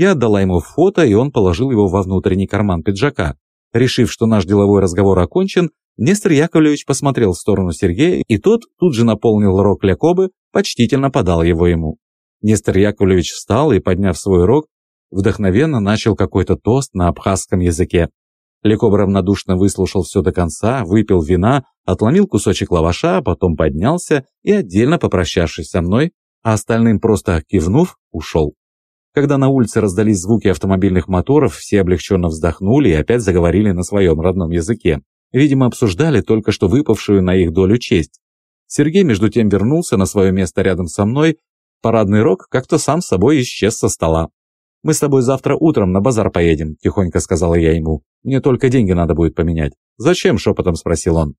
Я отдала ему фото, и он положил его во внутренний карман пиджака. Решив, что наш деловой разговор окончен, Нестор Яковлевич посмотрел в сторону Сергея, и тот тут же наполнил рог Лякобы, почтительно подал его ему. Нестор Яковлевич встал и, подняв свой рог, вдохновенно начал какой-то тост на абхазском языке. Лекоб равнодушно выслушал все до конца, выпил вина, отломил кусочек лаваша, а потом поднялся и, отдельно попрощавшись со мной, а остальным просто кивнув, ушел. Когда на улице раздались звуки автомобильных моторов, все облегченно вздохнули и опять заговорили на своем родном языке. Видимо, обсуждали только что выпавшую на их долю честь. Сергей между тем вернулся на свое место рядом со мной. Парадный рог как-то сам собой исчез со стола. «Мы с тобой завтра утром на базар поедем», – тихонько сказала я ему. «Мне только деньги надо будет поменять». «Зачем?» – шепотом спросил он.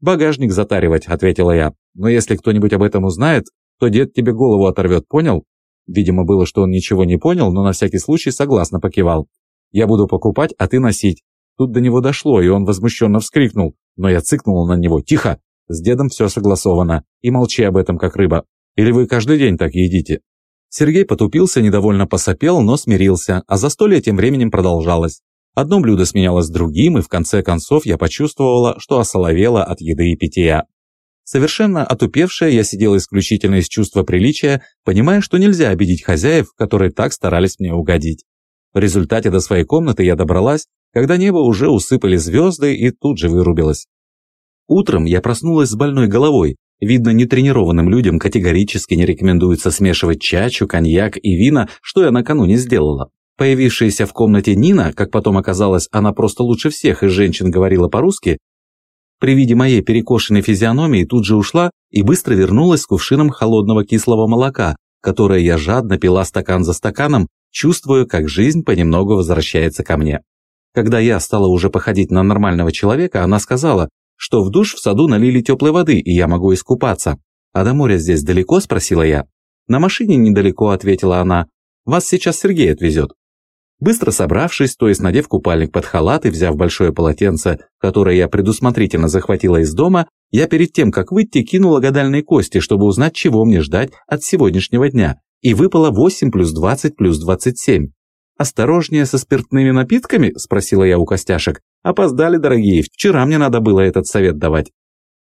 «Багажник затаривать», – ответила я. «Но если кто-нибудь об этом узнает, то дед тебе голову оторвет, понял?» Видимо, было, что он ничего не понял, но на всякий случай согласно покивал. «Я буду покупать, а ты носить». Тут до него дошло, и он возмущенно вскрикнул, но я цыкнул на него. «Тихо! С дедом все согласовано. И молчи об этом, как рыба. Или вы каждый день так едите?» Сергей потупился, недовольно посопел, но смирился, а застолье тем временем продолжалось. Одно блюдо сменялось другим, и в конце концов я почувствовала, что осоловела от еды и питья. Совершенно отупевшая, я сидела исключительно из чувства приличия, понимая, что нельзя обидеть хозяев, которые так старались мне угодить. В результате до своей комнаты я добралась, когда небо уже усыпали звезды и тут же вырубилось. Утром я проснулась с больной головой, Видно, нетренированным людям категорически не рекомендуется смешивать чачу, коньяк и вина, что я накануне сделала. Появившаяся в комнате Нина, как потом оказалось, она просто лучше всех из женщин говорила по-русски, при виде моей перекошенной физиономии тут же ушла и быстро вернулась с кувшином холодного кислого молока, которое я жадно пила стакан за стаканом, чувствуя, как жизнь понемногу возвращается ко мне. Когда я стала уже походить на нормального человека, она сказала, что в душ в саду налили теплой воды, и я могу искупаться. «А до моря здесь далеко?» – спросила я. «На машине недалеко», – ответила она. «Вас сейчас Сергей отвезет». Быстро собравшись, то есть надев купальник под халат и взяв большое полотенце, которое я предусмотрительно захватила из дома, я перед тем, как выйти, кинула гадальные кости, чтобы узнать, чего мне ждать от сегодняшнего дня, и выпало 8 плюс 20 плюс 27. «Осторожнее со спиртными напитками?» – спросила я у костяшек. «Опоздали, дорогие, вчера мне надо было этот совет давать».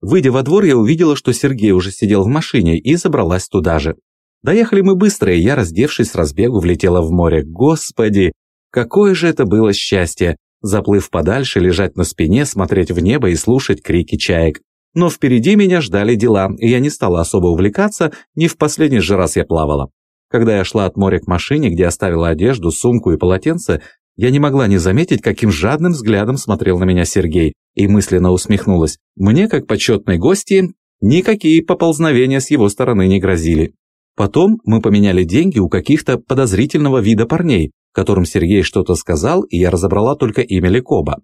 Выйдя во двор, я увидела, что Сергей уже сидел в машине и забралась туда же. Доехали мы быстро, и я, раздевшись с разбегу, влетела в море. Господи, какое же это было счастье! Заплыв подальше, лежать на спине, смотреть в небо и слушать крики чаек. Но впереди меня ждали дела, и я не стала особо увлекаться, не в последний же раз я плавала. Когда я шла от моря к машине, где оставила одежду, сумку и полотенце, я не могла не заметить, каким жадным взглядом смотрел на меня Сергей, и мысленно усмехнулась. Мне, как почетной гости, никакие поползновения с его стороны не грозили. Потом мы поменяли деньги у каких-то подозрительного вида парней, которым Сергей что-то сказал, и я разобрала только имя Лекоба.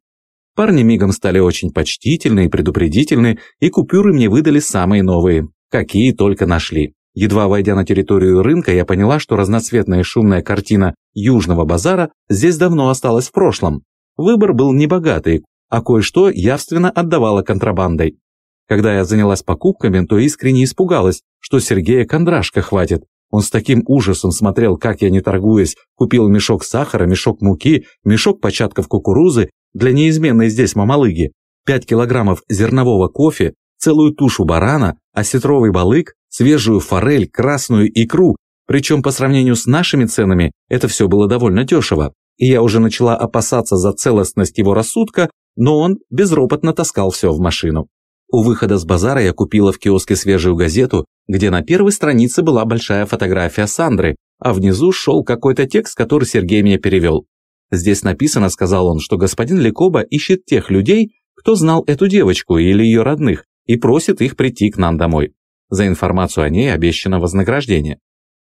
Парни мигом стали очень почтительны и предупредительны, и купюры мне выдали самые новые, какие только нашли. Едва войдя на территорию рынка, я поняла, что разноцветная шумная картина Южного базара здесь давно осталась в прошлом. Выбор был небогатый, а кое-что явственно отдавало контрабандой. Когда я занялась покупками, то искренне испугалась, что Сергея кондрашка хватит. Он с таким ужасом смотрел, как я, не торгуясь, купил мешок сахара, мешок муки, мешок початков кукурузы для неизменной здесь мамалыги, 5 килограммов зернового кофе, целую тушу барана, осетровый балык, свежую форель, красную икру, причем по сравнению с нашими ценами это все было довольно дешево. И я уже начала опасаться за целостность его рассудка, но он безропотно таскал все в машину. У выхода с базара я купила в киоске свежую газету, где на первой странице была большая фотография Сандры, а внизу шел какой-то текст, который Сергей мне перевел. Здесь написано, сказал он, что господин Лекоба ищет тех людей, кто знал эту девочку или ее родных, и просит их прийти к нам домой. За информацию о ней обещано вознаграждение.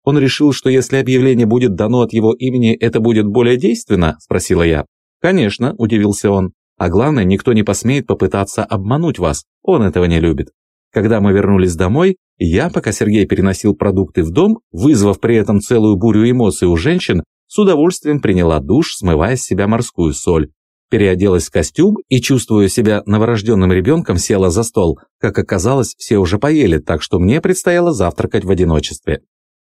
Он решил, что если объявление будет дано от его имени, это будет более действенно, спросила я. Конечно, удивился он. А главное, никто не посмеет попытаться обмануть вас. Он этого не любит. Когда мы вернулись домой, я, пока Сергей переносил продукты в дом, вызвав при этом целую бурю эмоций у женщин, с удовольствием приняла душ, смывая с себя морскую соль, переоделась в костюм и, чувствуя себя новорожденным ребенком, села за стол. Как оказалось, все уже поели, так что мне предстояло завтракать в одиночестве.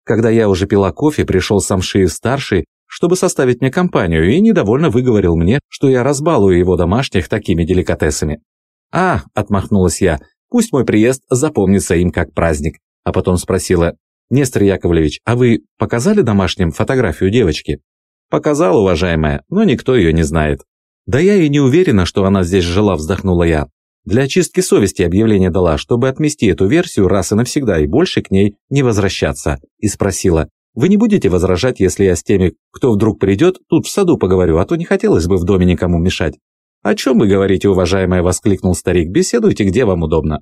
Когда я уже пила кофе, пришел сам Шиев-старший, чтобы составить мне компанию, и недовольно выговорил мне, что я разбалую его домашних такими деликатесами. «А», — отмахнулась я, — «пусть мой приезд запомнится им как праздник». А потом спросила, «Нестор Яковлевич, а вы показали домашним фотографию девочки?» «Показал, уважаемая, но никто ее не знает». «Да я и не уверена, что она здесь жила», — вздохнула я. Для очистки совести объявление дала, чтобы отмести эту версию раз и навсегда и больше к ней не возвращаться. И спросила, «Вы не будете возражать, если я с теми, кто вдруг придет, тут в саду поговорю, а то не хотелось бы в доме никому мешать?» «О чем вы говорите, уважаемая?» – воскликнул старик. «Беседуйте, где вам удобно».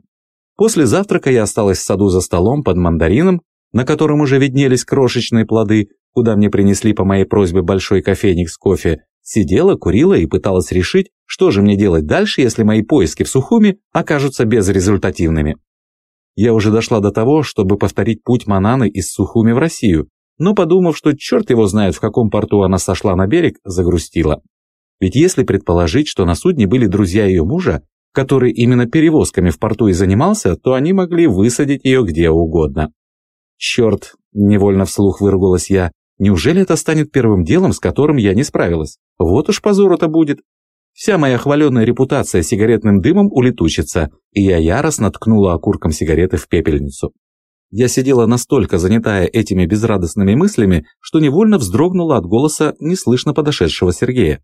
После завтрака я осталась в саду за столом под мандарином, на котором уже виднелись крошечные плоды, куда мне принесли по моей просьбе большой кофейник с кофе, сидела, курила и пыталась решить, что же мне делать дальше, если мои поиски в Сухуми окажутся безрезультативными. Я уже дошла до того, чтобы повторить путь Мананы из Сухуми в Россию, но подумав, что черт его знает, в каком порту она сошла на берег, загрустила. Ведь если предположить, что на судне были друзья ее мужа, который именно перевозками в порту и занимался, то они могли высадить ее где угодно. «Черт!» – невольно вслух выругалась я. «Неужели это станет первым делом, с которым я не справилась? Вот уж позор это будет!» Вся моя хваленная репутация сигаретным дымом улетучится, и я яростно ткнула окурком сигареты в пепельницу. Я сидела настолько занятая этими безрадостными мыслями, что невольно вздрогнула от голоса неслышно подошедшего Сергея.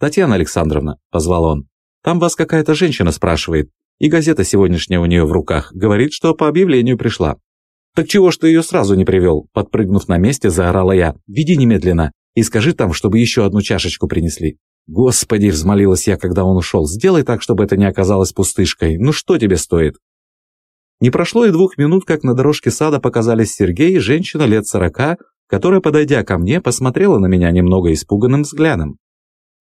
«Татьяна Александровна», – позвал он, – «там вас какая-то женщина спрашивает, и газета сегодняшняя у нее в руках, говорит, что по объявлению пришла». «Так чего ж ты ее сразу не привел?» – подпрыгнув на месте, заорала я. «Веди немедленно и скажи там, чтобы еще одну чашечку принесли». «Господи!» – взмолилась я, когда он ушел. «Сделай так, чтобы это не оказалось пустышкой. Ну что тебе стоит?» Не прошло и двух минут, как на дорожке сада показались Сергей и женщина лет сорока, которая, подойдя ко мне, посмотрела на меня немного испуганным взглядом.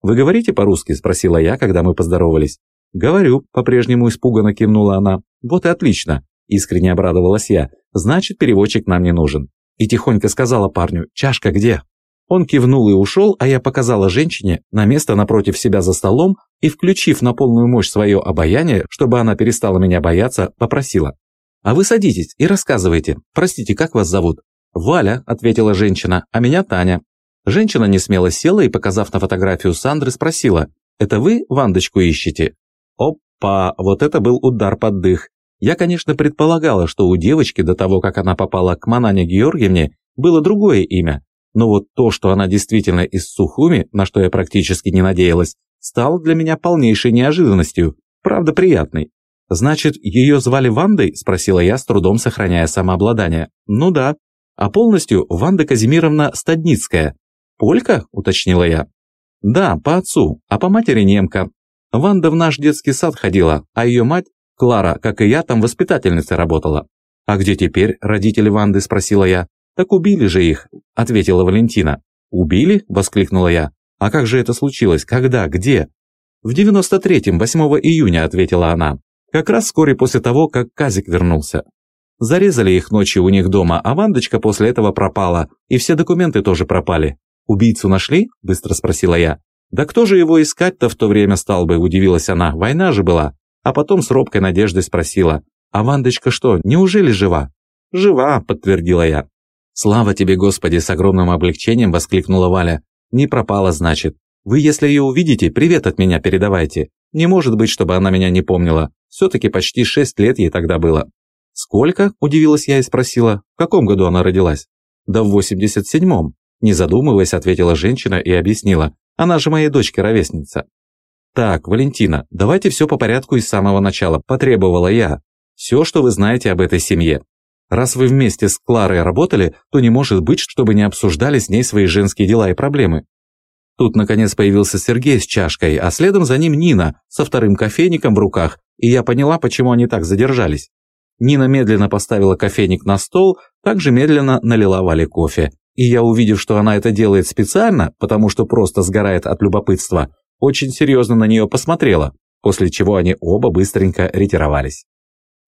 «Вы говорите по-русски?» – спросила я, когда мы поздоровались. «Говорю», – по-прежнему испуганно кивнула она. «Вот и отлично», – искренне обрадовалась я. «Значит, переводчик нам не нужен». И тихонько сказала парню, «Чашка где?» Он кивнул и ушел, а я показала женщине на место напротив себя за столом и, включив на полную мощь свое обаяние, чтобы она перестала меня бояться, попросила. «А вы садитесь и рассказывайте. Простите, как вас зовут?» «Валя», – ответила женщина, – «а меня Таня». Женщина не смело села и, показав на фотографию Сандры, спросила, «Это вы Вандочку ищете?» Опа, вот это был удар под дых. Я, конечно, предполагала, что у девочки до того, как она попала к Манане Георгиевне, было другое имя. Но вот то, что она действительно из Сухуми, на что я практически не надеялась, стало для меня полнейшей неожиданностью, правда приятной. «Значит, ее звали Вандой?» – спросила я, с трудом сохраняя самообладание. «Ну да. А полностью Ванда Казимировна Стадницкая, «Полька?» – уточнила я. «Да, по отцу, а по матери немка. Ванда в наш детский сад ходила, а ее мать, Клара, как и я, там воспитательницей работала». «А где теперь родители Ванды?» – спросила я. «Так убили же их», – ответила Валентина. «Убили?» – воскликнула я. «А как же это случилось? Когда? Где?» «В 93-м, 8 июня», – ответила она. «Как раз вскоре после того, как Казик вернулся. Зарезали их ночью у них дома, а Вандочка после этого пропала, и все документы тоже пропали. «Убийцу нашли?» – быстро спросила я. «Да кто же его искать-то в то время стал бы?» – удивилась она. «Война же была». А потом с робкой надеждой спросила. «А Вандочка что, неужели жива?» «Жива», – подтвердила я. «Слава тебе, Господи!» – с огромным облегчением воскликнула Валя. «Не пропала, значит. Вы, если ее увидите, привет от меня передавайте. Не может быть, чтобы она меня не помнила. Все-таки почти шесть лет ей тогда было». «Сколько?» – удивилась я и спросила. «В каком году она родилась?» «Да в восемьдесят седьмом. Не задумываясь, ответила женщина и объяснила. Она же моей дочке ровесница. «Так, Валентина, давайте все по порядку и с самого начала», – потребовала я. «Все, что вы знаете об этой семье. Раз вы вместе с Кларой работали, то не может быть, чтобы не обсуждали с ней свои женские дела и проблемы». Тут, наконец, появился Сергей с чашкой, а следом за ним Нина со вторым кофейником в руках, и я поняла, почему они так задержались. Нина медленно поставила кофейник на стол, также медленно налила Вале кофе. И я, увидев, что она это делает специально, потому что просто сгорает от любопытства, очень серьезно на нее посмотрела, после чего они оба быстренько ретировались.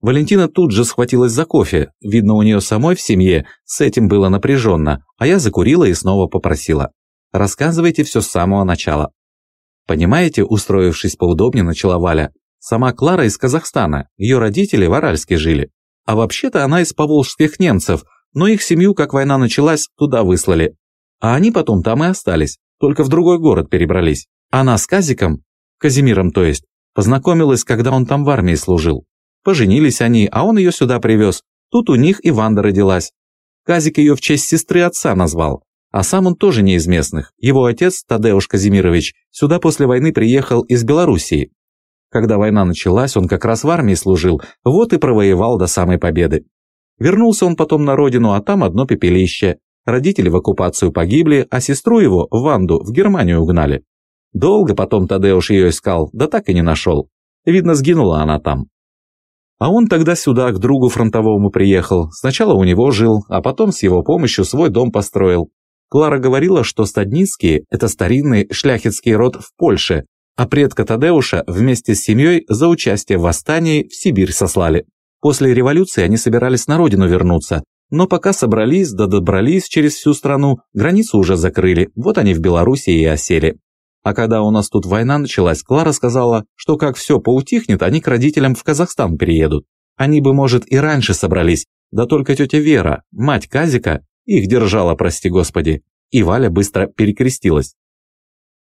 Валентина тут же схватилась за кофе, видно, у нее самой в семье с этим было напряженно, а я закурила и снова попросила. «Рассказывайте все с самого начала». «Понимаете, устроившись поудобнее, начала Валя, сама Клара из Казахстана, ее родители в Аральске жили. А вообще-то она из поволжских немцев, Но их семью, как война началась, туда выслали. А они потом там и остались, только в другой город перебрались. Она с Казиком, Казимиром то есть, познакомилась, когда он там в армии служил. Поженились они, а он ее сюда привез. Тут у них и Ванда родилась. Казик ее в честь сестры отца назвал. А сам он тоже не из местных. Его отец, Тадеуш Казимирович, сюда после войны приехал из Белоруссии. Когда война началась, он как раз в армии служил, вот и провоевал до самой победы. Вернулся он потом на родину, а там одно пепелище. Родители в оккупацию погибли, а сестру его, Ванду, в Германию угнали. Долго потом Тадеуш ее искал, да так и не нашел. Видно, сгинула она там. А он тогда сюда к другу фронтовому приехал. Сначала у него жил, а потом с его помощью свой дом построил. Клара говорила, что Стадницкие – это старинный шляхетский род в Польше, а предка Тадеуша вместе с семьей за участие в восстании в Сибирь сослали. После революции они собирались на родину вернуться, но пока собрались да добрались через всю страну, границу уже закрыли, вот они в Беларуси и осели. А когда у нас тут война началась, Клара сказала, что как все поутихнет, они к родителям в Казахстан переедут. Они бы, может, и раньше собрались, да только тетя Вера, мать Казика, их держала, прости господи. И Валя быстро перекрестилась.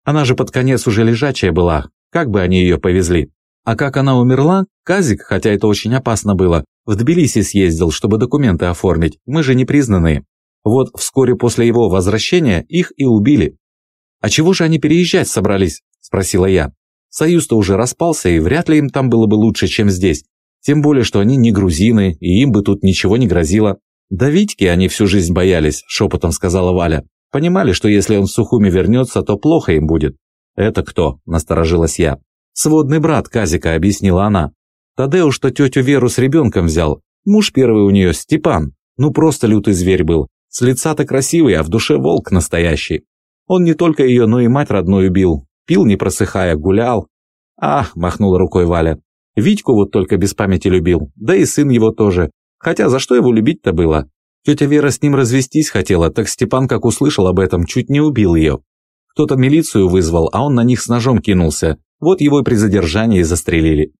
Она же под конец уже лежачая была, как бы они ее повезли. А как она умерла, Казик, хотя это очень опасно было, в Тбилиси съездил, чтобы документы оформить, мы же не признанные. Вот вскоре после его возвращения их и убили, «А чего же они переезжать собрались?» – спросила я. «Союз-то уже распался, и вряд ли им там было бы лучше, чем здесь. Тем более, что они не грузины, и им бы тут ничего не грозило». «Да Витьки они всю жизнь боялись», – шепотом сказала Валя. «Понимали, что если он в Сухуми вернется, то плохо им будет». «Это кто?» – насторожилась я. «Сводный брат Казика», – объяснила она. Тадеуш что тетю Веру с ребенком взял. Муж первый у нее, Степан. Ну просто лютый зверь был. С лица-то красивый, а в душе волк настоящий. Он не только ее, но и мать родную бил. Пил, не просыхая, гулял. «Ах!» – махнула рукой Валя. «Витьку вот только без памяти любил, да и сын его тоже. Хотя за что его любить-то было? Тетя Вера с ним развестись хотела, так Степан, как услышал об этом, чуть не убил ее. Кто-то милицию вызвал, а он на них с ножом кинулся. Вот его и при задержании застрелили.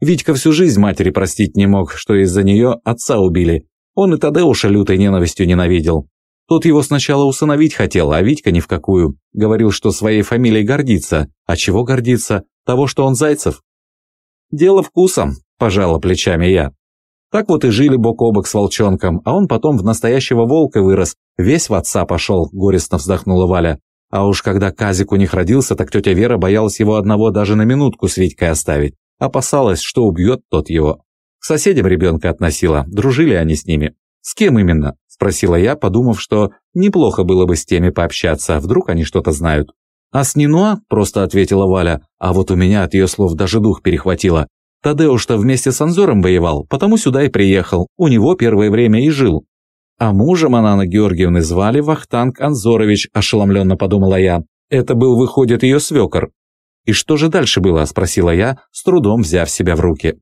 Витька всю жизнь матери простить не мог, что из-за нее отца убили. Он и Тадеуша лютой ненавистью ненавидел. Тот его сначала усыновить хотел, а Витька ни в какую. Говорил, что своей фамилией гордится. А чего гордится? Того, что он Зайцев? Дело вкусом, пожала плечами я. Так вот и жили бок о бок с волчонком, а он потом в настоящего волка вырос, весь в отца пошел, горестно вздохнула Валя. А уж когда Казик у них родился, так тетя Вера боялась его одного даже на минутку с Витькой оставить. Опасалась, что убьет тот его. К соседям ребенка относила, дружили они с ними. С кем именно? Спросила я, подумав, что неплохо было бы с теми пообщаться, вдруг они что-то знают. «А с Нинуа?» – просто ответила Валя, а вот у меня от ее слов даже дух перехватило. Тадеуш-то вместе с Анзором воевал, потому сюда и приехал, у него первое время и жил. А мужем Ананы Георгиевны звали Вахтанг Анзорович, ошеломленно подумала я. Это был, выходит, ее свекор. «И что же дальше было?» – спросила я, с трудом взяв себя в руки.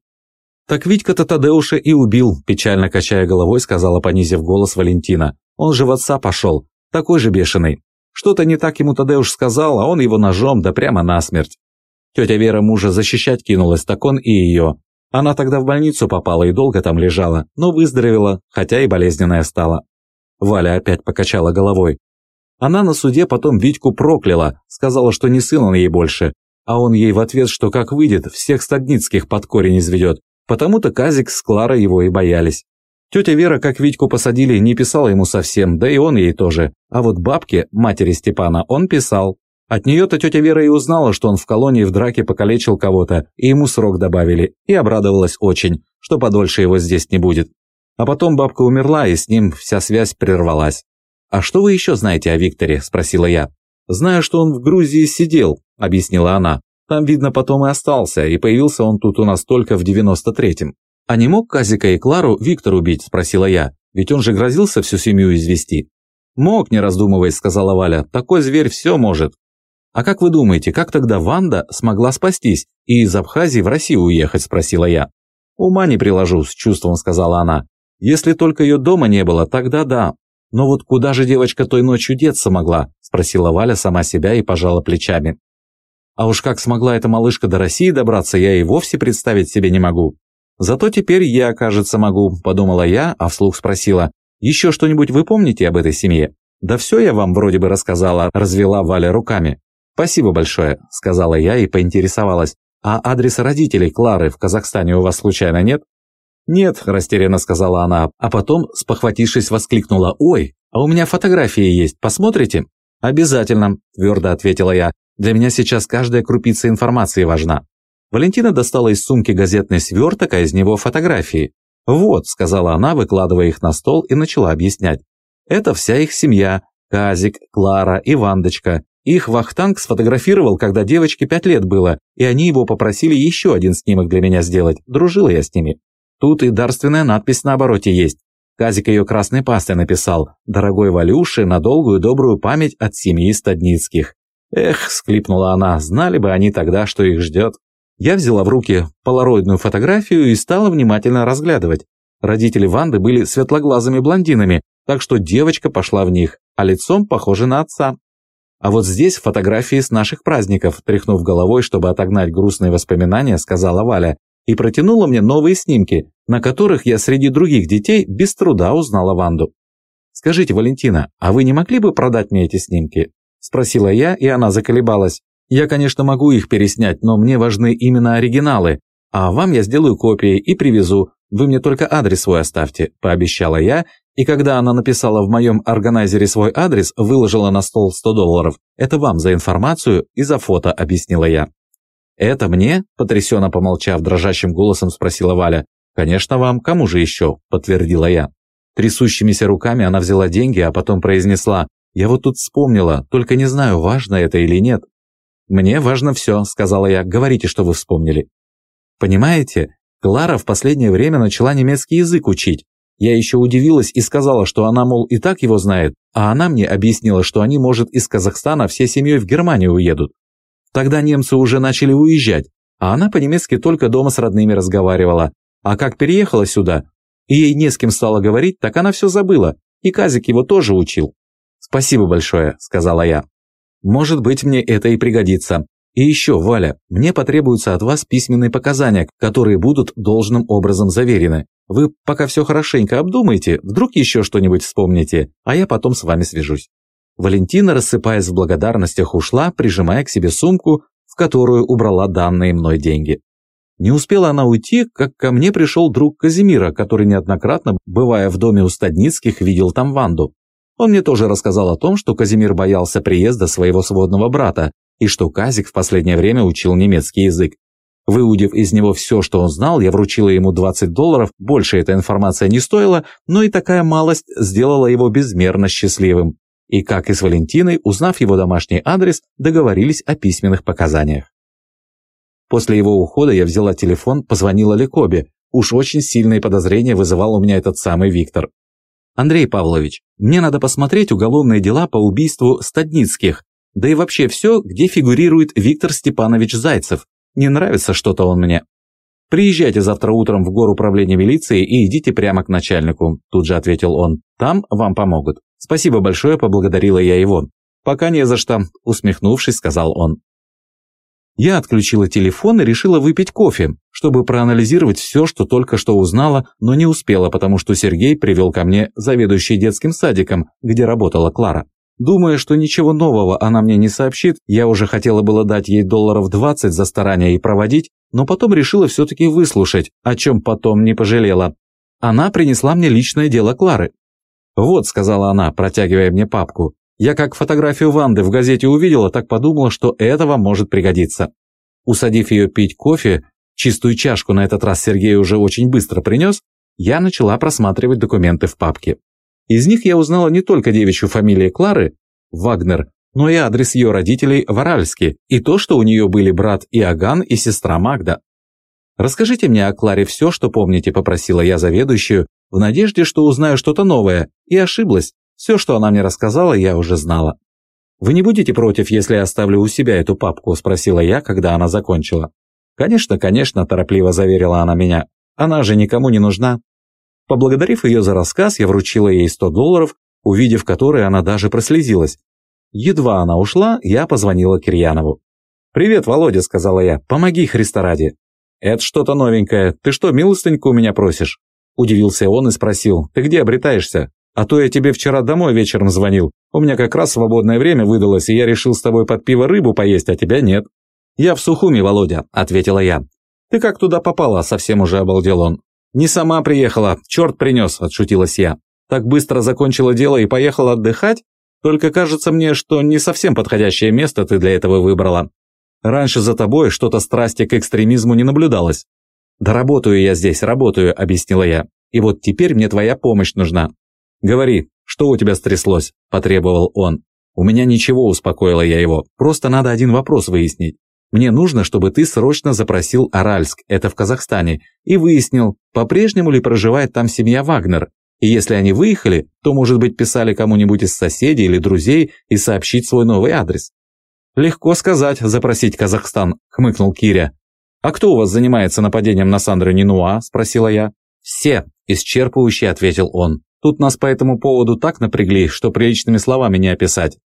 «Так Витька-то Тадеуша и убил», – печально качая головой, сказала, понизив голос Валентина. «Он же в отца пошел, такой же бешеный. Что-то не так ему Тадеуш сказал, а он его ножом, да прямо насмерть. Тетя Вера мужа защищать кинулась, так он и ее. Она тогда в больницу попала и долго там лежала, но выздоровела, хотя и болезненная стала». Валя опять покачала головой. Она на суде потом Витьку прокляла, сказала, что не сын он ей больше, а он ей в ответ, что как выйдет, всех стадницких под корень изведет, Потому-то Казик с Кларой его и боялись. Тетя Вера, как Витьку посадили, не писала ему совсем, да и он ей тоже. А вот бабке, матери Степана, он писал. От нее-то тетя Вера и узнала, что он в колонии в драке покалечил кого-то, и ему срок добавили, и обрадовалась очень, что подольше его здесь не будет. А потом бабка умерла, и с ним вся связь прервалась. «А что вы еще знаете о Викторе?» – спросила я. «Знаю, что он в Грузии сидел», – объяснила она. Там, видно, потом и остался, и появился он тут у нас только в 93-м. А не мог Казика и Клару Виктор убить, спросила я, ведь он же грозился всю семью извести. Мог, не раздумываясь, сказала Валя, такой зверь все может. А как вы думаете, как тогда Ванда смогла спастись и из Абхазии в Россию уехать, спросила я. Ума не приложу, с чувством сказала она. Если только ее дома не было, тогда да. Но вот куда же девочка той ночью деться могла? Спросила Валя сама себя и пожала плечами. А уж как смогла эта малышка до России добраться, я и вовсе представить себе не могу. Зато теперь я, кажется, могу, подумала я, а вслух спросила, Еще что-нибудь вы помните об этой семье? Да все я вам вроде бы рассказала, развела Валя руками. Спасибо большое, сказала я и поинтересовалась. А адреса родителей Клары в Казахстане у вас случайно нет? «Нет», – растерянно сказала она, а потом, спохватившись, воскликнула «Ой, а у меня фотографии есть, посмотрите?» «Обязательно», – твердо ответила я. «Для меня сейчас каждая крупица информации важна». Валентина достала из сумки газетный сверток, а из него фотографии. «Вот», – сказала она, выкладывая их на стол и начала объяснять. «Это вся их семья. Казик, Клара и Вандочка. Их Вахтанг сфотографировал, когда девочке пять лет было, и они его попросили еще один снимок для меня сделать. Дружила я с ними. Тут и дарственная надпись на обороте есть. Казик ее красной пастой написал «Дорогой Валюше, на долгую добрую память от семьи Стадницких». Эх, склипнула она, знали бы они тогда, что их ждет. Я взяла в руки полароидную фотографию и стала внимательно разглядывать. Родители Ванды были светлоглазыми блондинами, так что девочка пошла в них, а лицом похожа на отца. А вот здесь фотографии с наших праздников, тряхнув головой, чтобы отогнать грустные воспоминания, сказала Валя и протянула мне новые снимки, на которых я среди других детей без труда узнала Ванду. «Скажите, Валентина, а вы не могли бы продать мне эти снимки?» – спросила я, и она заколебалась. «Я, конечно, могу их переснять, но мне важны именно оригиналы, а вам я сделаю копии и привезу, вы мне только адрес свой оставьте», – пообещала я, и когда она написала в моем органайзере свой адрес, выложила на стол 100 долларов. «Это вам за информацию и за фото», – объяснила я. «Это мне?» – потрясенно помолчав, дрожащим голосом спросила Валя. «Конечно вам, кому же еще?» – подтвердила я. Трясущимися руками она взяла деньги, а потом произнесла. «Я вот тут вспомнила, только не знаю, важно это или нет». «Мне важно все», – сказала я. «Говорите, что вы вспомнили». «Понимаете, Клара в последнее время начала немецкий язык учить. Я еще удивилась и сказала, что она, мол, и так его знает, а она мне объяснила, что они, может, из Казахстана всей семьей в Германию уедут. Тогда немцы уже начали уезжать, а она по-немецки только дома с родными разговаривала. А как переехала сюда, и ей не с кем стало говорить, так она все забыла, и Казик его тоже учил. «Спасибо большое», — сказала я. «Может быть, мне это и пригодится. И еще, Валя, мне потребуются от вас письменные показания, которые будут должным образом заверены. Вы пока все хорошенько обдумайте, вдруг еще что-нибудь вспомните, а я потом с вами свяжусь». Валентина, рассыпаясь в благодарностях, ушла, прижимая к себе сумку, в которую убрала данные мной деньги. Не успела она уйти, как ко мне пришел друг Казимира, который неоднократно, бывая в доме у Стадницких, видел там Ванду. Он мне тоже рассказал о том, что Казимир боялся приезда своего сводного брата, и что Казик в последнее время учил немецкий язык. Выудив из него все, что он знал, я вручила ему 20 долларов, больше эта информация не стоила, но и такая малость сделала его безмерно счастливым и, как и с Валентиной, узнав его домашний адрес, договорились о письменных показаниях. После его ухода я взяла телефон, позвонила Лекобе. Уж очень сильные подозрения вызывал у меня этот самый Виктор. «Андрей Павлович, мне надо посмотреть уголовные дела по убийству Стадницких, да и вообще все, где фигурирует Виктор Степанович Зайцев. Не нравится что-то он мне». «Приезжайте завтра утром в гору управления милиции и идите прямо к начальнику», тут же ответил он. «Там вам помогут». «Спасибо большое», – поблагодарила я его. «Пока не за что», – усмехнувшись, сказал он. Я отключила телефон и решила выпить кофе, чтобы проанализировать все, что только что узнала, но не успела, потому что Сергей привел ко мне заведующий детским садиком, где работала Клара. Думая, что ничего нового она мне не сообщит, я уже хотела было дать ей долларов 20 за старание и проводить, но потом решила все-таки выслушать, о чем потом не пожалела. Она принесла мне личное дело Клары. «Вот», — сказала она, протягивая мне папку, «я как фотографию Ванды в газете увидела, так подумала, что это вам может пригодиться». Усадив ее пить кофе, чистую чашку на этот раз Сергей уже очень быстро принес, я начала просматривать документы в папке. Из них я узнала не только девичью фамилию Клары, Вагнер, но и адрес ее родителей в Аральске, и то, что у нее были брат Иоганн и сестра Магда. «Расскажите мне о Кларе все, что помните», – попросила я заведующую, в надежде, что узнаю что-то новое, и ошиблась. Все, что она мне рассказала, я уже знала. «Вы не будете против, если я оставлю у себя эту папку?» – спросила я, когда она закончила. «Конечно, конечно», – торопливо заверила она меня. «Она же никому не нужна». Поблагодарив ее за рассказ, я вручила ей 100 долларов, увидев которые она даже прослезилась. Едва она ушла, я позвонила Кирьянову. «Привет, Володя», – сказала я, – «помоги, Христа ради». «Это что-то новенькое. Ты что, милостыньку у меня просишь?» Удивился он и спросил, «Ты где обретаешься? А то я тебе вчера домой вечером звонил. У меня как раз свободное время выдалось, и я решил с тобой под пиво рыбу поесть, а тебя нет». «Я в Сухуми, Володя», – ответила я. «Ты как туда попала?» – совсем уже обалдел он. «Не сама приехала, черт принес», – отшутилась я. «Так быстро закончила дело и поехала отдыхать? Только кажется мне, что не совсем подходящее место ты для этого выбрала. Раньше за тобой что-то страсти к экстремизму не наблюдалось». «Да работаю я здесь, работаю», – объяснила я. «И вот теперь мне твоя помощь нужна. «Говори, что у тебя стряслось?» – потребовал он. «У меня ничего», – успокоила я его. «Просто надо один вопрос выяснить. Мне нужно, чтобы ты срочно запросил Аральск, это в Казахстане, и выяснил, по-прежнему ли проживает там семья Вагнер. И если они выехали, то, может быть, писали кому-нибудь из соседей или друзей и сообщить свой новый адрес». «Легко сказать, запросить Казахстан», – хмыкнул Киря. «А кто у вас занимается нападением на Сандру Нинуа?» – спросила я. «Все», – исчерпывающе ответил он. Тут нас по этому поводу так напрягли, что приличными словами не описать.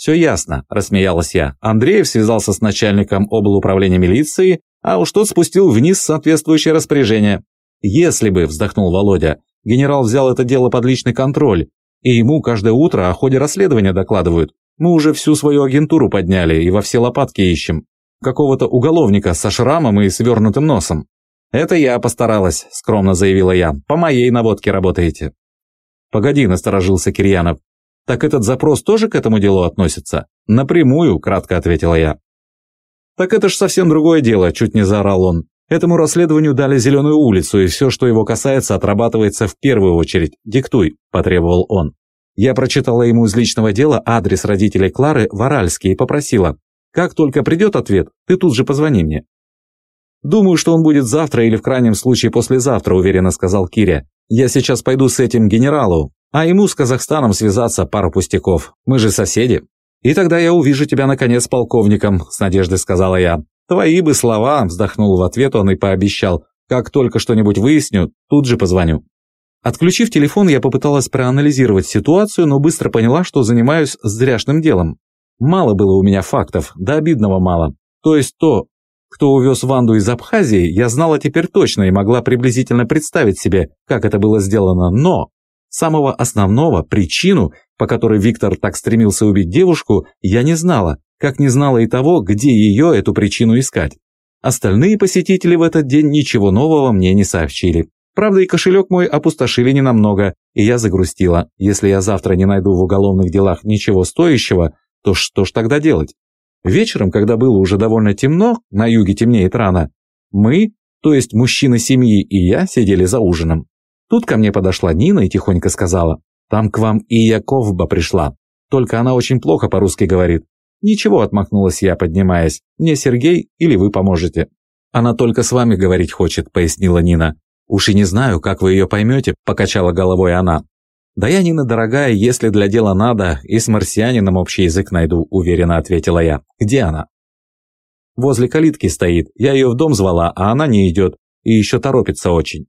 «Все ясно», – рассмеялась я. Андреев связался с начальником облуправления милиции, а уж тот спустил вниз соответствующее распоряжение. «Если бы», – вздохнул Володя, – «генерал взял это дело под личный контроль, и ему каждое утро о ходе расследования докладывают. Мы уже всю свою агентуру подняли и во все лопатки ищем. Какого-то уголовника со шрамом и свернутым носом». «Это я постаралась», – скромно заявила я. «По моей наводке работаете». «Погоди», – насторожился Кирьянов. «Так этот запрос тоже к этому делу относится?» «Напрямую», – кратко ответила я. «Так это ж совсем другое дело», – чуть не заорал он. «Этому расследованию дали зеленую улицу, и все, что его касается, отрабатывается в первую очередь. Диктуй», – потребовал он. Я прочитала ему из личного дела адрес родителей Клары в Аральске и попросила, «Как только придет ответ, ты тут же позвони мне». «Думаю, что он будет завтра или в крайнем случае послезавтра», – уверенно сказал Киря. Я сейчас пойду с этим генералу, а ему с Казахстаном связаться пару пустяков. Мы же соседи. И тогда я увижу тебя, наконец, полковником», – с надеждой сказала я. «Твои бы слова», – вздохнул в ответ он и пообещал. «Как только что-нибудь выясню, тут же позвоню». Отключив телефон, я попыталась проанализировать ситуацию, но быстро поняла, что занимаюсь зряшным делом. Мало было у меня фактов, да обидного мало. То есть то, кто увез Ванду из Абхазии, я знала теперь точно и могла приблизительно представить себе, как это было сделано, но самого основного, причину, по которой Виктор так стремился убить девушку, я не знала, как не знала и того, где ее, эту причину, искать. Остальные посетители в этот день ничего нового мне не сообщили. Правда, и кошелек мой опустошили ненамного, и я загрустила. Если я завтра не найду в уголовных делах ничего стоящего, то что ж тогда делать? Вечером, когда было уже довольно темно, на юге темнеет рано, мы, то есть мужчины семьи и я, сидели за ужином. Тут ко мне подошла Нина и тихонько сказала, «Там к вам и Яковба пришла, только она очень плохо по-русски говорит». «Ничего», — отмахнулась я, поднимаясь, «мне Сергей или вы поможете». «Она только с вами говорить хочет», — пояснила Нина. «Уж и не знаю, как вы ее поймете», — покачала головой она. «Да я, Нина, дорогая, если для дела надо, и с марсианином общий язык найду», – уверенно ответила я. «Где она?» «Возле калитки стоит. Я ее в дом звала, а она не идет. И еще торопится очень».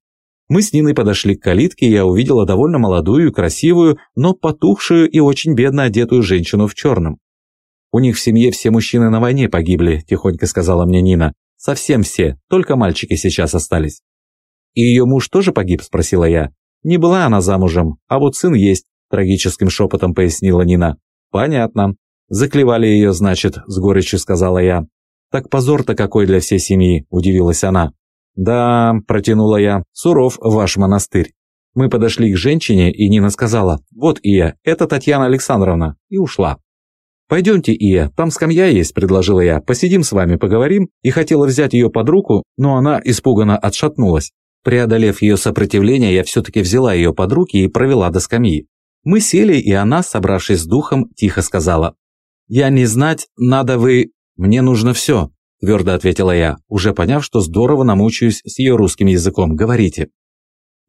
Мы с Ниной подошли к калитке, и я увидела довольно молодую, красивую, но потухшую и очень бедно одетую женщину в черном. «У них в семье все мужчины на войне погибли», – тихонько сказала мне Нина. «Совсем все, только мальчики сейчас остались». «И ее муж тоже погиб?» – спросила я. «Не была она замужем, а вот сын есть», – трагическим шепотом пояснила Нина. «Понятно. Заклевали ее, значит», – с горечью сказала я. «Так позор-то какой для всей семьи», – удивилась она. «Да», – протянула я, – «суров ваш монастырь». Мы подошли к женщине, и Нина сказала, «Вот Ия, это Татьяна Александровна», и ушла. «Пойдемте, Ия, там скамья есть», – предложила я, «посидим с вами, поговорим», и хотела взять ее под руку, но она испуганно отшатнулась. Преодолев ее сопротивление, я все-таки взяла ее под руки и провела до скамьи. Мы сели, и она, собравшись с духом, тихо сказала. «Я не знать, надо вы... Мне нужно все», – твердо ответила я, уже поняв, что здорово намучаюсь с ее русским языком. «Говорите».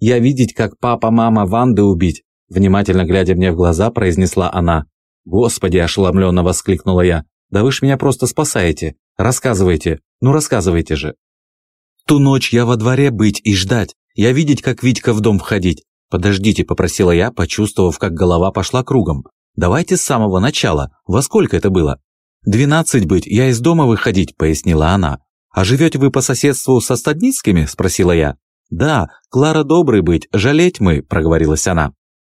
«Я видеть, как папа, мама Ванды убить», – внимательно глядя мне в глаза, произнесла она. «Господи!» – ошеломленно воскликнула я. «Да вы ж меня просто спасаете. Рассказывайте. Ну, рассказывайте же». Ту ночь я во дворе быть и ждать. Я видеть, как Витька в дом входить. «Подождите», – попросила я, почувствовав, как голова пошла кругом. «Давайте с самого начала. Во сколько это было?» «Двенадцать быть, я из дома выходить», – пояснила она. «А живете вы по соседству со Стадницкими?» – спросила я. «Да, Клара добрый быть, жалеть мы», – проговорилась она.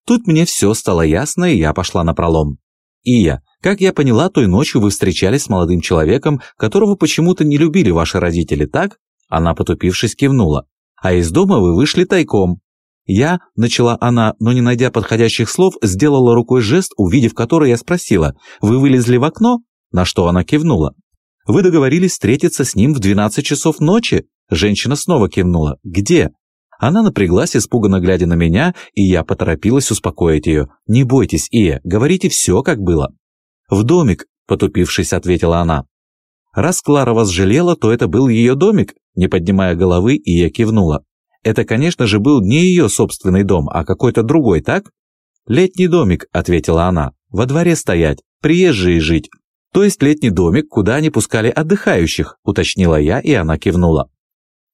Тут мне все стало ясно, и я пошла на пролом. Ия, как я поняла, той ночью вы встречались с молодым человеком, которого почему-то не любили ваши родители, так? Она, потупившись, кивнула. А из дома вы вышли тайком. Я, начала она, но не найдя подходящих слов, сделала рукой жест, увидев который я спросила, вы вылезли в окно? На что она кивнула. Вы договорились встретиться с ним в 12 часов ночи? Женщина снова кивнула. Где? Она напряглась, испуганно глядя на меня, и я поторопилась успокоить ее. «Не бойтесь, Ия, говорите все, как было». «В домик», — потупившись, ответила она. Раз Клара вас жалела, то это был ее домик, не поднимая головы, Ия кивнула. Это, конечно же, был не ее собственный дом, а какой-то другой, так? «Летний домик», — ответила она. «Во дворе стоять, приезжие жить». «То есть летний домик, куда они пускали отдыхающих», — уточнила я, и она кивнула.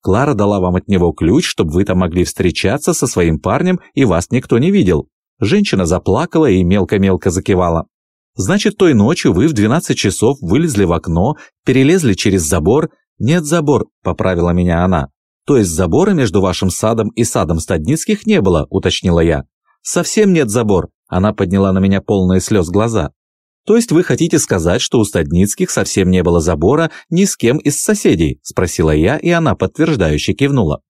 Клара дала вам от него ключ, чтобы вы там могли встречаться со своим парнем, и вас никто не видел». Женщина заплакала и мелко-мелко закивала. «Значит, той ночью вы в 12 часов вылезли в окно, перелезли через забор...» «Нет забор», — поправила меня она. «То есть забора между вашим садом и садом Стадницких не было», — уточнила я. «Совсем нет забор», — она подняла на меня полные слез глаза. «То есть вы хотите сказать, что у Стадницких совсем не было забора ни с кем из соседей?» – спросила я, и она подтверждающе кивнула.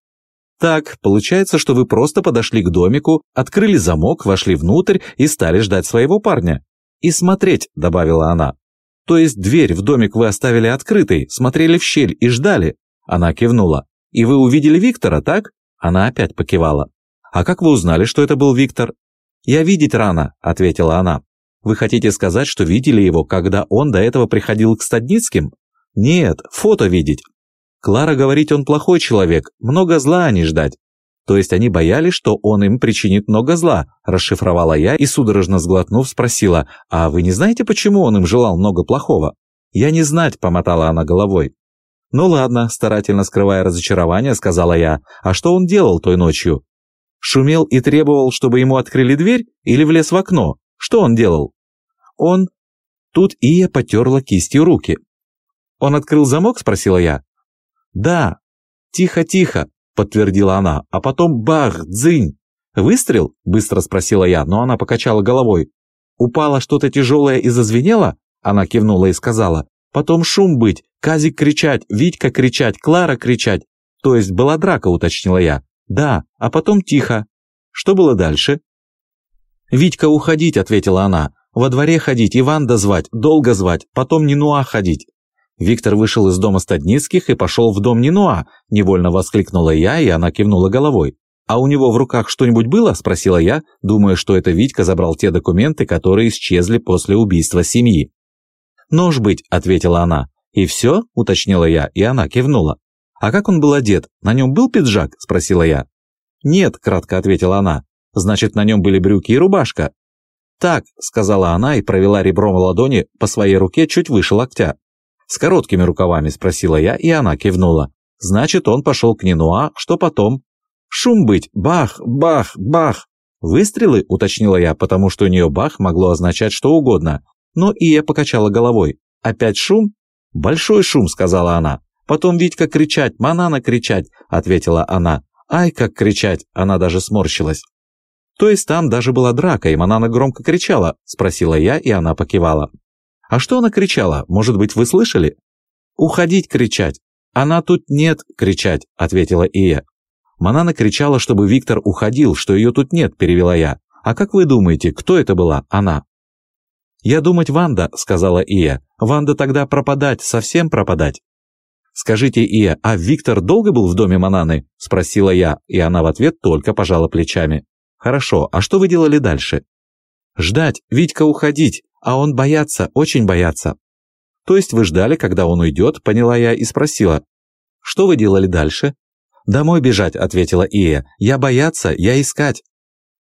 «Так, получается, что вы просто подошли к домику, открыли замок, вошли внутрь и стали ждать своего парня. И смотреть», – добавила она. «То есть дверь в домик вы оставили открытой, смотрели в щель и ждали?» Она кивнула. «И вы увидели Виктора, так?» Она опять покивала. «А как вы узнали, что это был Виктор?» «Я видеть рано», – ответила она. Вы хотите сказать, что видели его, когда он до этого приходил к Стадницким? Нет, фото видеть. Клара говорит, он плохой человек, много зла они ждать. То есть они боялись, что он им причинит много зла, расшифровала я и, судорожно сглотнув, спросила, а вы не знаете, почему он им желал много плохого? Я не знать, помотала она головой. Ну ладно, старательно скрывая разочарование, сказала я, а что он делал той ночью? Шумел и требовал, чтобы ему открыли дверь или влез в окно? Что он делал? Он... Тут Ия потерла кистью руки. «Он открыл замок?» – спросила я. «Да». «Тихо-тихо», – подтвердила она, а потом бах, дзынь. «Выстрел?» – быстро спросила я, но она покачала головой. «Упало что-то тяжелое и зазвенело?» Она кивнула и сказала. «Потом шум быть, Казик кричать, Витька кричать, Клара кричать. То есть была драка», – уточнила я. «Да, а потом тихо». «Что было дальше?» «Витька уходить», — ответила она. «Во дворе ходить, Иван звать, долго звать, потом Нинуа ходить». Виктор вышел из дома Стадницких и пошел в дом Нинуа, невольно воскликнула я, и она кивнула головой. «А у него в руках что-нибудь было?» – спросила я, думая, что это Витька забрал те документы, которые исчезли после убийства семьи. «Нож быть», – ответила она. «И все?» – уточнила я, и она кивнула. «А как он был одет? На нем был пиджак?» – спросила я. «Нет», – кратко ответила она. Значит, на нем были брюки и рубашка. «Так», — сказала она и провела ребром ладони по своей руке чуть выше локтя. «С короткими рукавами?» — спросила я, и она кивнула. «Значит, он пошел к Нинуа, что потом?» «Шум быть! Бах! Бах! Бах!» «Выстрелы?» — уточнила я, потому что у нее бах могло означать что угодно. Но и я покачала головой. «Опять шум?» «Большой шум», — сказала она. «Потом Витька кричать, Манана кричать», — ответила она. «Ай, как кричать!» — она даже сморщилась. То есть там даже была драка, и Манана громко кричала, спросила я, и она покивала. А что она кричала? Может быть, вы слышали? Уходить кричать. Она тут нет кричать, ответила Ия. Манана кричала, чтобы Виктор уходил, что ее тут нет, перевела я. А как вы думаете, кто это была, она? «Я думать Ванда», — сказала Ия. «Ванда тогда пропадать, совсем пропадать». «Скажите, Ия, а Виктор долго был в доме Мананы?» — спросила я, и она в ответ только пожала плечами. Хорошо, а что вы делали дальше? Ждать, Витька уходить, а он бояться, очень бояться. То есть вы ждали, когда он уйдет, поняла я и спросила. Что вы делали дальше? Домой бежать, ответила Ия. Я бояться, я искать.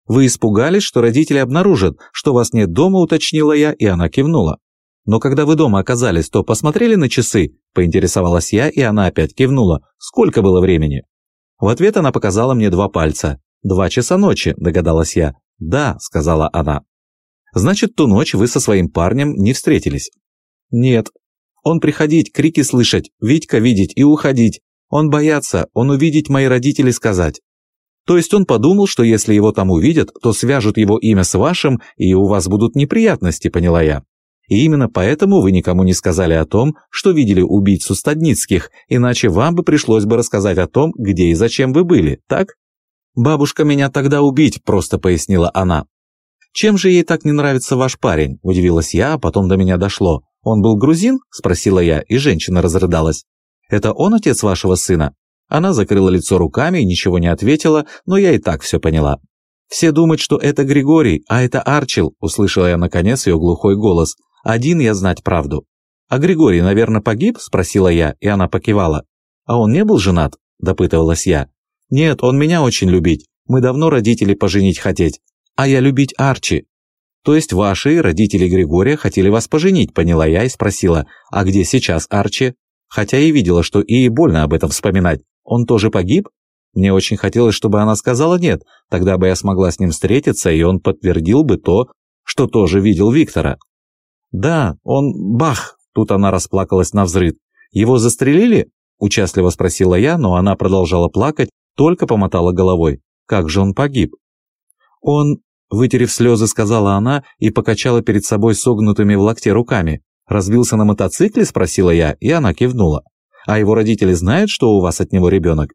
Вы испугались, что родители обнаружат, что вас нет дома, уточнила я, и она кивнула. Но когда вы дома оказались, то посмотрели на часы, поинтересовалась я, и она опять кивнула. Сколько было времени? В ответ она показала мне два пальца. «Два часа ночи», – догадалась я. «Да», – сказала она. «Значит, ту ночь вы со своим парнем не встретились?» «Нет. Он приходить, крики слышать, Витька видеть и уходить. Он бояться, он увидеть мои родители сказать». То есть он подумал, что если его там увидят, то свяжут его имя с вашим, и у вас будут неприятности, поняла я. И именно поэтому вы никому не сказали о том, что видели убийцу Стадницких, иначе вам бы пришлось бы рассказать о том, где и зачем вы были, так? «Бабушка меня тогда убить», – просто пояснила она. «Чем же ей так не нравится ваш парень?» – удивилась я, а потом до меня дошло. «Он был грузин?» – спросила я, и женщина разрыдалась. «Это он отец вашего сына?» Она закрыла лицо руками и ничего не ответила, но я и так все поняла. «Все думают, что это Григорий, а это Арчил», – услышала я наконец ее глухой голос. «Один я знать правду». «А Григорий, наверное, погиб?» – спросила я, и она покивала. «А он не был женат?» – допытывалась я. «Нет, он меня очень любить. Мы давно родители поженить хотеть. А я любить Арчи». «То есть ваши, родители Григория, хотели вас поженить», поняла я и спросила, «А где сейчас Арчи?» Хотя и видела, что ей больно об этом вспоминать. Он тоже погиб? Мне очень хотелось, чтобы она сказала «нет», тогда бы я смогла с ним встретиться, и он подтвердил бы то, что тоже видел Виктора. «Да, он... бах!» Тут она расплакалась на взрыв. «Его застрелили?» Участливо спросила я, но она продолжала плакать, только помотала головой. «Как же он погиб?» «Он...» Вытерев слезы, сказала она и покачала перед собой согнутыми в локте руками. «Разбился на мотоцикле?» – спросила я, и она кивнула. «А его родители знают, что у вас от него ребенок?»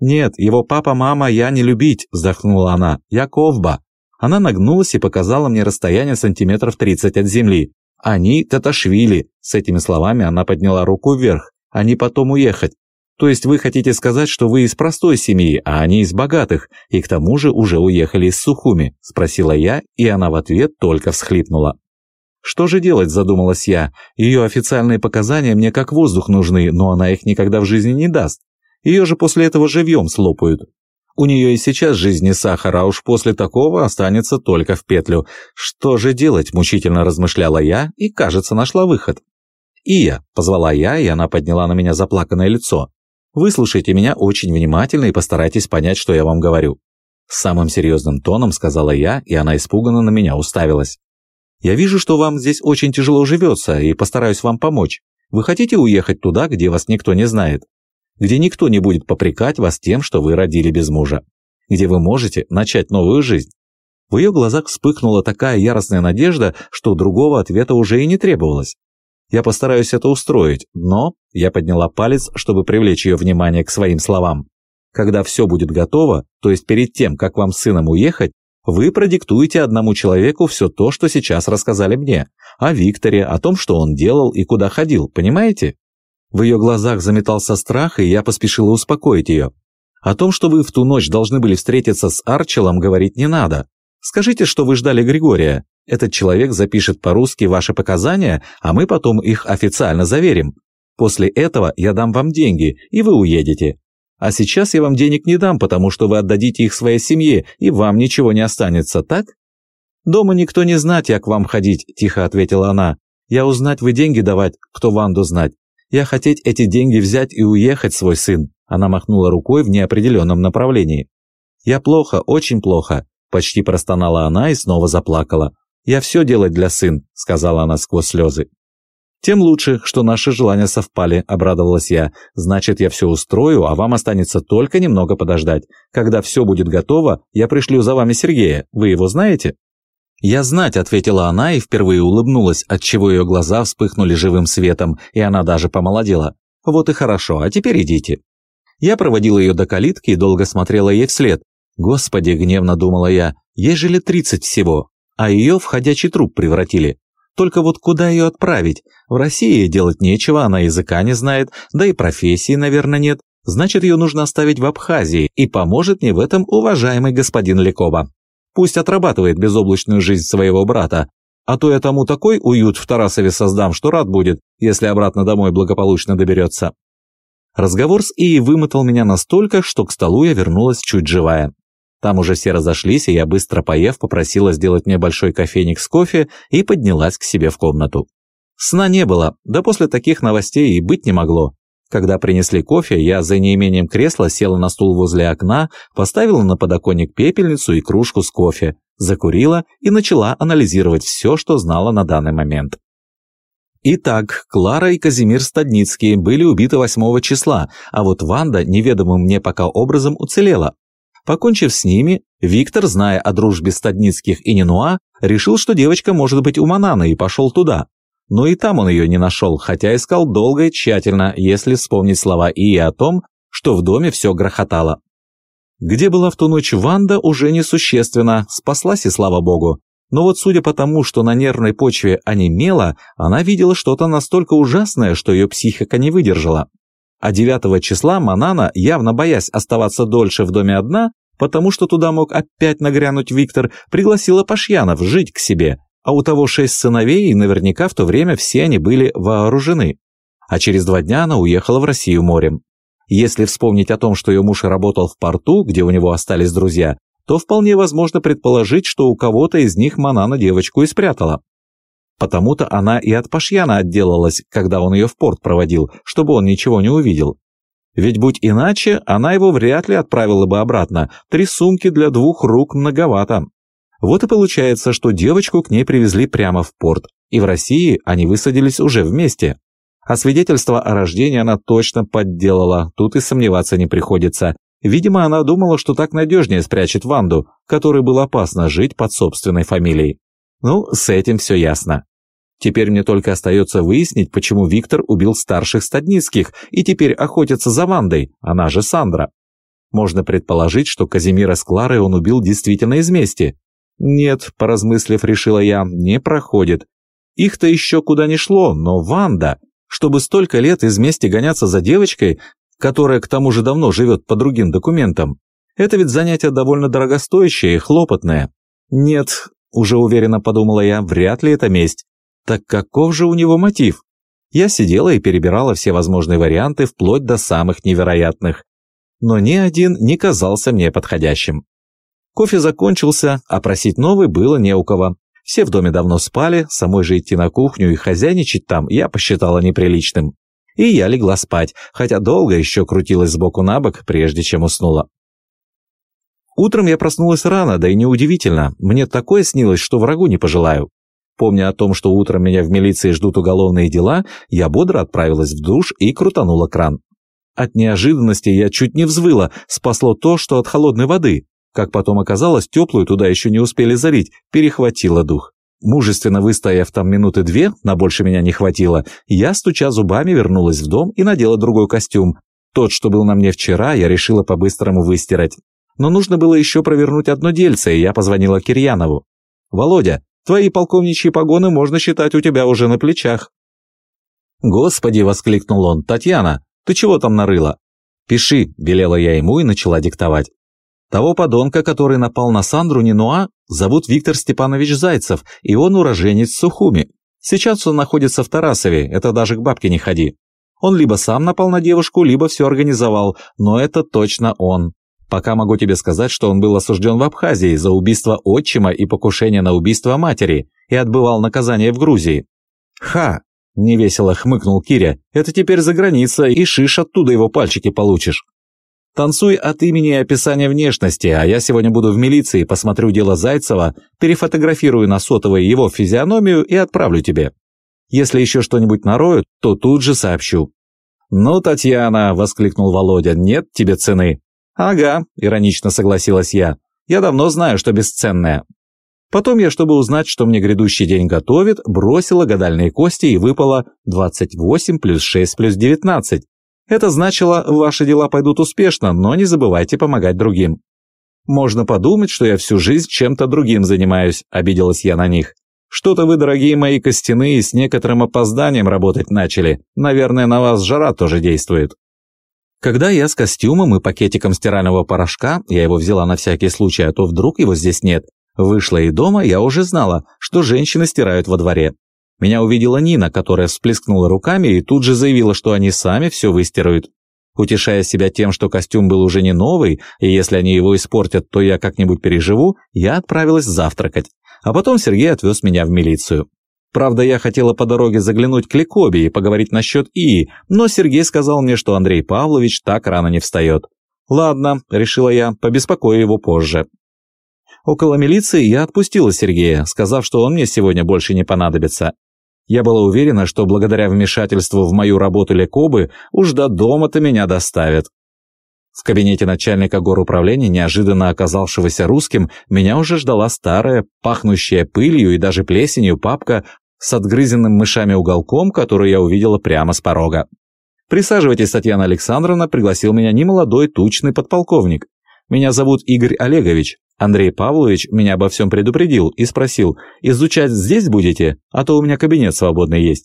«Нет, его папа, мама, я не любить», – вздохнула она. «Я ковба». Она нагнулась и показала мне расстояние сантиметров 30 от земли. «Они Таташвили». С этими словами она подняла руку вверх. «Они потом уехать. То есть вы хотите сказать, что вы из простой семьи, а они из богатых, и к тому же уже уехали из Сухуми?» – спросила я, и она в ответ только всхлипнула. Что же делать, задумалась я. Ее официальные показания мне как воздух нужны, но она их никогда в жизни не даст. Ее же после этого живьем слопают. У нее и сейчас жизни сахар, а уж после такого останется только в петлю. Что же делать, мучительно размышляла я и, кажется, нашла выход. «Ия», — позвала я, и она подняла на меня заплаканное лицо. «Выслушайте меня очень внимательно и постарайтесь понять, что я вам говорю». Самым серьезным тоном сказала я, и она испуганно на меня уставилась. Я вижу, что вам здесь очень тяжело живется, и постараюсь вам помочь. Вы хотите уехать туда, где вас никто не знает? Где никто не будет попрекать вас тем, что вы родили без мужа? Где вы можете начать новую жизнь?» В ее глазах вспыхнула такая яростная надежда, что другого ответа уже и не требовалось. Я постараюсь это устроить, но я подняла палец, чтобы привлечь ее внимание к своим словам. Когда все будет готово, то есть перед тем, как вам с сыном уехать, вы продиктуете одному человеку все то, что сейчас рассказали мне. О Викторе, о том, что он делал и куда ходил, понимаете? В ее глазах заметался страх, и я поспешила успокоить ее. О том, что вы в ту ночь должны были встретиться с Арчелом, говорить не надо. Скажите, что вы ждали Григория. Этот человек запишет по-русски ваши показания, а мы потом их официально заверим. После этого я дам вам деньги, и вы уедете. А сейчас я вам денег не дам, потому что вы отдадите их своей семье, и вам ничего не останется, так?» «Дома никто не знать, як вам ходить», – тихо ответила она. «Я узнать вы деньги давать, кто Ванду знать. Я хотеть эти деньги взять и уехать, свой сын». Она махнула рукой в неопределенном направлении. «Я плохо, очень плохо», – почти простонала она и снова заплакала. «Я все делать для сын», – сказала она сквозь слезы. «Тем лучше, что наши желания совпали», – обрадовалась я. «Значит, я все устрою, а вам останется только немного подождать. Когда все будет готово, я пришлю за вами Сергея. Вы его знаете?» «Я знать», – ответила она и впервые улыбнулась, отчего ее глаза вспыхнули живым светом, и она даже помолодела. «Вот и хорошо, а теперь идите». Я проводила ее до калитки и долго смотрела ей вслед. «Господи», – гневно думала я, – «ей же лет тридцать всего, а ее в ходячий труп превратили. Только вот куда ее отправить? В России делать нечего, она языка не знает, да и профессии, наверное, нет. Значит, ее нужно оставить в Абхазии, и поможет мне в этом уважаемый господин Лекоба. Пусть отрабатывает безоблачную жизнь своего брата, а то я тому такой уют в Тарасове создам, что рад будет, если обратно домой благополучно доберется. Разговор с Ией вымотал меня настолько, что к столу я вернулась чуть живая. Там уже все разошлись, и я, быстро поев, попросила сделать мне большой кофейник с кофе и поднялась к себе в комнату. Сна не было, да после таких новостей и быть не могло. Когда принесли кофе, я за неимением кресла села на стул возле окна, поставила на подоконник пепельницу и кружку с кофе, закурила и начала анализировать все, что знала на данный момент. Итак, Клара и Казимир Стадницкие были убиты 8 числа, а вот Ванда неведомым мне пока образом уцелела. Покончив с ними, Виктор, зная о дружбе Стадницких и Нинуа, решил, что девочка может быть у Манана и пошел туда. Но и там он ее не нашел, хотя искал долго и тщательно, если вспомнить слова Ии о том, что в доме все грохотало. Где была в ту ночь Ванда, уже несущественно, спаслась и слава богу. Но вот судя по тому, что на нервной почве онемела, она видела что-то настолько ужасное, что ее психика не выдержала. А 9 числа Манана, явно боясь оставаться дольше в доме одна, потому что туда мог опять нагрянуть Виктор, пригласила Пашьянов жить к себе, а у того шесть сыновей, и наверняка в то время все они были вооружены. А через два дня она уехала в Россию морем. Если вспомнить о том, что ее муж работал в порту, где у него остались друзья, то вполне возможно предположить, что у кого-то из них Манана девочку и спрятала. Потому-то она и от Пашьяна отделалась, когда он ее в порт проводил, чтобы он ничего не увидел. Ведь будь иначе, она его вряд ли отправила бы обратно. Три сумки для двух рук многовато. Вот и получается, что девочку к ней привезли прямо в порт, и в России они высадились уже вместе. А свидетельство о рождении она точно подделала, тут и сомневаться не приходится. Видимо, она думала, что так надежнее спрячет Ванду, которой было опасно жить под собственной фамилией. Ну, с этим все ясно. Теперь мне только остается выяснить, почему Виктор убил старших Стадницких и теперь охотится за Вандой, она же Сандра. Можно предположить, что Казимира с Кларой он убил действительно из мести. Нет, поразмыслив, решила я, не проходит. Их-то еще куда не шло, но Ванда, чтобы столько лет из мести гоняться за девочкой, которая к тому же давно живет по другим документам, это ведь занятие довольно дорогостоящее и хлопотное. Нет, уже уверенно подумала я, вряд ли это месть. Так каков же у него мотив? Я сидела и перебирала все возможные варианты вплоть до самых невероятных. Но ни один не казался мне подходящим. Кофе закончился, а просить новый было не у кого. Все в доме давно спали, самой же идти на кухню и хозяйничать там я посчитала неприличным. И я легла спать, хотя долго еще крутилась сбоку на бок, прежде чем уснула. Утром я проснулась рано, да и неудивительно. Мне такое снилось, что врагу не пожелаю. Помня о том, что утром меня в милиции ждут уголовные дела, я бодро отправилась в душ и крутанула кран. От неожиданности я чуть не взвыла, спасло то, что от холодной воды. Как потом оказалось, теплую туда еще не успели залить, перехватило дух. Мужественно выстояв там минуты две, на больше меня не хватило, я, стуча зубами, вернулась в дом и надела другой костюм. Тот, что был на мне вчера, я решила по-быстрому выстирать. Но нужно было еще провернуть одно дельце, и я позвонила Кирьянову. «Володя, твои полковничьи погоны можно считать у тебя уже на плечах». «Господи!» — воскликнул он. «Татьяна, ты чего там нарыла?» «Пиши», — велела я ему и начала диктовать. Того подонка, который напал на Сандру Нинуа, зовут Виктор Степанович Зайцев, и он уроженец Сухуми. Сейчас он находится в Тарасове, это даже к бабке не ходи. Он либо сам напал на девушку, либо все организовал, но это точно он. Пока могу тебе сказать, что он был осужден в Абхазии за убийство отчима и покушение на убийство матери и отбывал наказание в Грузии. «Ха!» – невесело хмыкнул Киря. «Это теперь за граница, и шиш оттуда его пальчики получишь». «Танцуй от имени и описания внешности, а я сегодня буду в милиции, посмотрю дело Зайцева, перефотографирую на сотовой его физиономию и отправлю тебе. Если еще что-нибудь нароют, то тут же сообщу». «Ну, Татьяна!» – воскликнул Володя. «Нет тебе цены!» «Ага», — иронично согласилась я. «Я давно знаю, что бесценное». Потом я, чтобы узнать, что мне грядущий день готовит, бросила гадальные кости и выпало 28 плюс 6 плюс 19. Это значило, ваши дела пойдут успешно, но не забывайте помогать другим. «Можно подумать, что я всю жизнь чем-то другим занимаюсь», — обиделась я на них. «Что-то вы, дорогие мои костяные, с некоторым опозданием работать начали. Наверное, на вас жара тоже действует». Когда я с костюмом и пакетиком стирального порошка, я его взяла на всякий случай, а то вдруг его здесь нет, вышла из дома, я уже знала, что женщины стирают во дворе. Меня увидела Нина, которая всплескнула руками и тут же заявила, что они сами все выстирают. Утешая себя тем, что костюм был уже не новый, и если они его испортят, то я как-нибудь переживу, я отправилась завтракать. А потом Сергей отвез меня в милицию. Правда, я хотела по дороге заглянуть к Ликобе и поговорить насчет Ии, но Сергей сказал мне, что Андрей Павлович так рано не встает. «Ладно», — решила я, — «побеспокою его позже». Около милиции я отпустила Сергея, сказав, что он мне сегодня больше не понадобится. Я была уверена, что благодаря вмешательству в мою работу Лекобы уж до дома-то меня доставят. В кабинете начальника горуправления, неожиданно оказавшегося русским, меня уже ждала старая, пахнущая пылью и даже плесенью папка с отгрызенным мышами уголком, которую я увидела прямо с порога. «Присаживайтесь, Татьяна Александровна», пригласил меня немолодой, тучный подполковник. «Меня зовут Игорь Олегович. Андрей Павлович меня обо всем предупредил и спросил, изучать здесь будете, а то у меня кабинет свободный есть».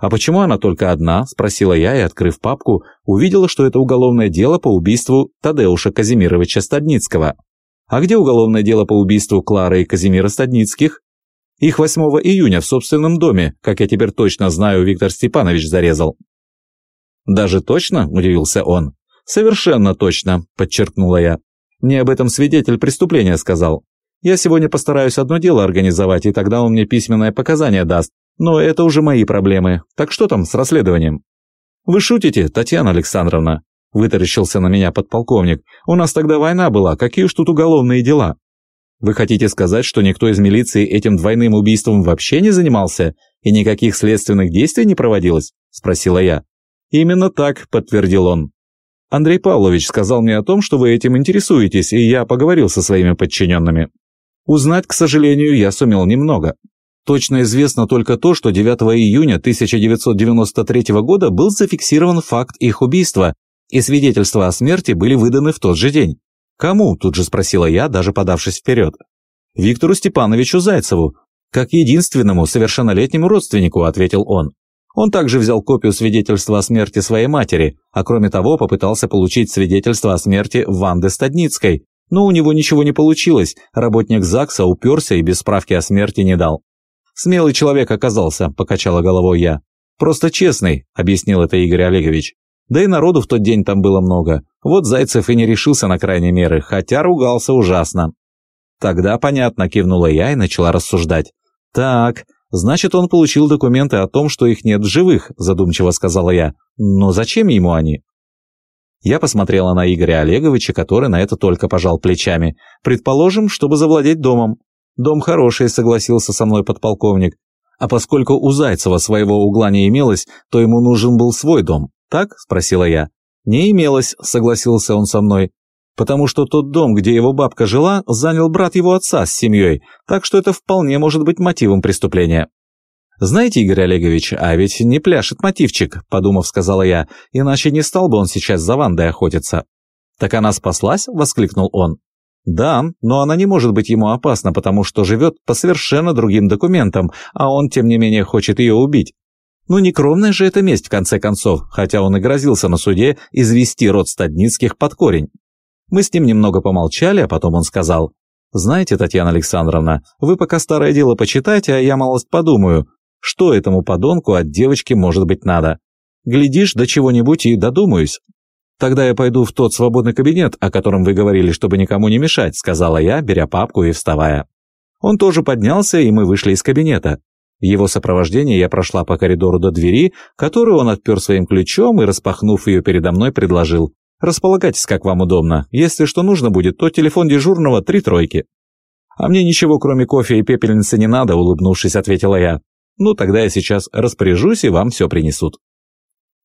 «А почему она только одна?» – спросила я и, открыв папку, увидела, что это уголовное дело по убийству Тадеуша Казимировича Стадницкого. «А где уголовное дело по убийству Клары и Казимира Стадницких?» «Их 8 июня в собственном доме, как я теперь точно знаю, Виктор Степанович зарезал». «Даже точно?» – удивился он. «Совершенно точно», – подчеркнула я. «Мне об этом свидетель преступления сказал. Я сегодня постараюсь одно дело организовать, и тогда он мне письменное показание даст. Но это уже мои проблемы. Так что там с расследованием?» «Вы шутите, Татьяна Александровна?» – вытаращился на меня подполковник. «У нас тогда война была, какие уж тут уголовные дела?» «Вы хотите сказать, что никто из милиции этим двойным убийством вообще не занимался и никаких следственных действий не проводилось?» – спросила я. «Именно так», – подтвердил он. «Андрей Павлович сказал мне о том, что вы этим интересуетесь, и я поговорил со своими подчиненными. Узнать, к сожалению, я сумел немного. Точно известно только то, что 9 июня 1993 года был зафиксирован факт их убийства, и свидетельства о смерти были выданы в тот же день. «Кому?» – тут же спросила я, даже подавшись вперед. «Виктору Степановичу Зайцеву, как единственному совершеннолетнему родственнику», – ответил он. Он также взял копию свидетельства о смерти своей матери, а кроме того попытался получить свидетельство о смерти Ванды Стадницкой, но у него ничего не получилось, работник ЗАГСа уперся и без справки о смерти не дал. «Смелый человек оказался», – покачала головой я. «Просто честный», – объяснил это Игорь Олегович. Да и народу в тот день там было много. Вот Зайцев и не решился на крайние меры, хотя ругался ужасно. «Тогда понятно», – кивнула я и начала рассуждать. «Так, «Значит, он получил документы о том, что их нет в живых», – задумчиво сказала я. «Но зачем ему они?» Я посмотрела на Игоря Олеговича, который на это только пожал плечами. «Предположим, чтобы завладеть домом». «Дом хороший», – согласился со мной подполковник. «А поскольку у Зайцева своего угла не имелось, то ему нужен был свой дом, так?» – спросила я. «Не имелось», – согласился он со мной потому что тот дом, где его бабка жила, занял брат его отца с семьей, так что это вполне может быть мотивом преступления. «Знаете, Игорь Олегович, а ведь не пляшет мотивчик», – подумав, сказала я, «иначе не стал бы он сейчас за Вандой охотиться». «Так она спаслась?» – воскликнул он. «Да, но она не может быть ему опасна, потому что живет по совершенно другим документам, а он, тем не менее, хочет ее убить. Ну не кровная же это месть, в конце концов, хотя он и грозился на суде извести род Стадницких под корень. Мы с ним немного помолчали, а потом он сказал, «Знаете, Татьяна Александровна, вы пока старое дело почитайте, а я малость подумаю, что этому подонку от девочки может быть надо. Глядишь, до чего-нибудь и додумаюсь». «Тогда я пойду в тот свободный кабинет, о котором вы говорили, чтобы никому не мешать», сказала я, беря папку и вставая. Он тоже поднялся, и мы вышли из кабинета. В его сопровождении я прошла по коридору до двери, которую он отпер своим ключом и, распахнув ее передо мной, предложил Располагайтесь, как вам удобно. Если что нужно будет, то телефон дежурного три тройки». «А мне ничего, кроме кофе и пепельницы, не надо», — улыбнувшись, ответила я. «Ну, тогда я сейчас распоряжусь, и вам все принесут».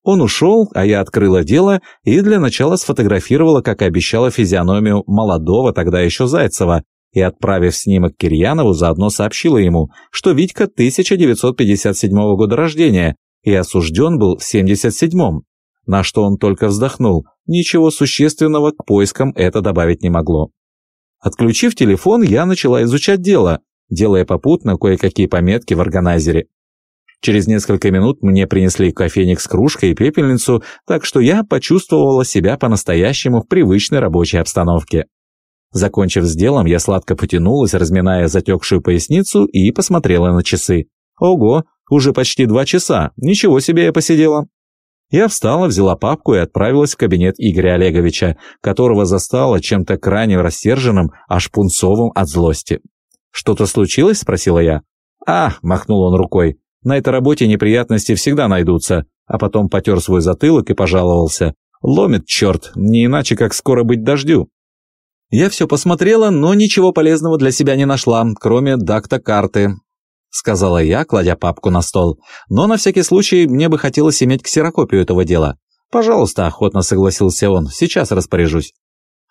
Он ушел, а я открыла дело и для начала сфотографировала, как и обещала, физиономию молодого тогда еще Зайцева, и, отправив снимок Кирьянову, заодно сообщила ему, что Витька 1957 года рождения и осужден был в 77-м, на что он только вздохнул. Ничего существенного к поискам это добавить не могло. Отключив телефон, я начала изучать дело, делая попутно кое-какие пометки в органайзере. Через несколько минут мне принесли кофейник с кружкой и пепельницу, так что я почувствовала себя по-настоящему в привычной рабочей обстановке. Закончив с делом, я сладко потянулась, разминая затекшую поясницу, и посмотрела на часы. Ого, уже почти два часа, ничего себе я посидела. Я встала, взяла папку и отправилась в кабинет Игоря Олеговича, которого застала чем-то крайне рассерженным, аж пунцовым от злости. «Что-то случилось?» – спросила я. «А!» – махнул он рукой. «На этой работе неприятности всегда найдутся», а потом потер свой затылок и пожаловался. «Ломит черт, не иначе, как скоро быть дождю». Я все посмотрела, но ничего полезного для себя не нашла, кроме дакта карты, — сказала я, кладя папку на стол. «Но на всякий случай мне бы хотелось иметь ксерокопию этого дела. «Пожалуйста», – охотно согласился он, – «сейчас распоряжусь».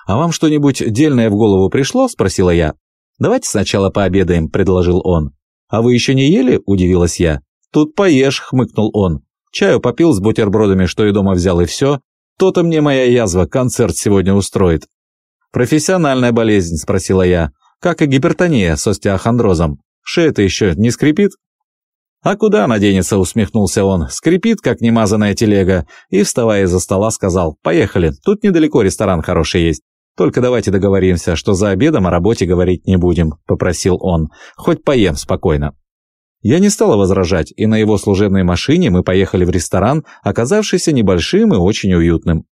«А вам что-нибудь дельное в голову пришло?» – спросила я. «Давайте сначала пообедаем», – предложил он. «А вы еще не ели?» – удивилась я. «Тут поешь», – хмыкнул он. «Чаю попил с бутербродами, что и дома взял, и все. То-то мне моя язва концерт сегодня устроит». «Профессиональная болезнь?» – спросила я. «Как и гипертония с остеохондрозом. Шея-то еще не скрипит?» «А куда она денется?» – усмехнулся он. «Скрипит, как немазанная телега». И, вставая из-за стола, сказал, «Поехали, тут недалеко ресторан хороший есть. Только давайте договоримся, что за обедом о работе говорить не будем», – попросил он. «Хоть поем спокойно». Я не стала возражать, и на его служебной машине мы поехали в ресторан, оказавшийся небольшим и очень уютным.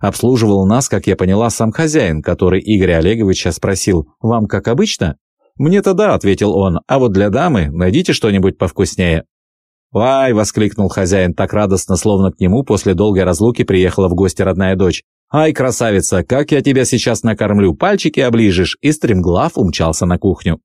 Обслуживал нас, как я поняла, сам хозяин, который Игоря Олеговича спросил «Вам как обычно?» «Мне-то да», — ответил он, «а вот для дамы найдите что-нибудь повкуснее». «Вай!» — воскликнул хозяин так радостно, словно к нему после долгой разлуки приехала в гости родная дочь. «Ай, красавица, как я тебя сейчас накормлю, пальчики оближешь!» И стремглав умчался на кухню.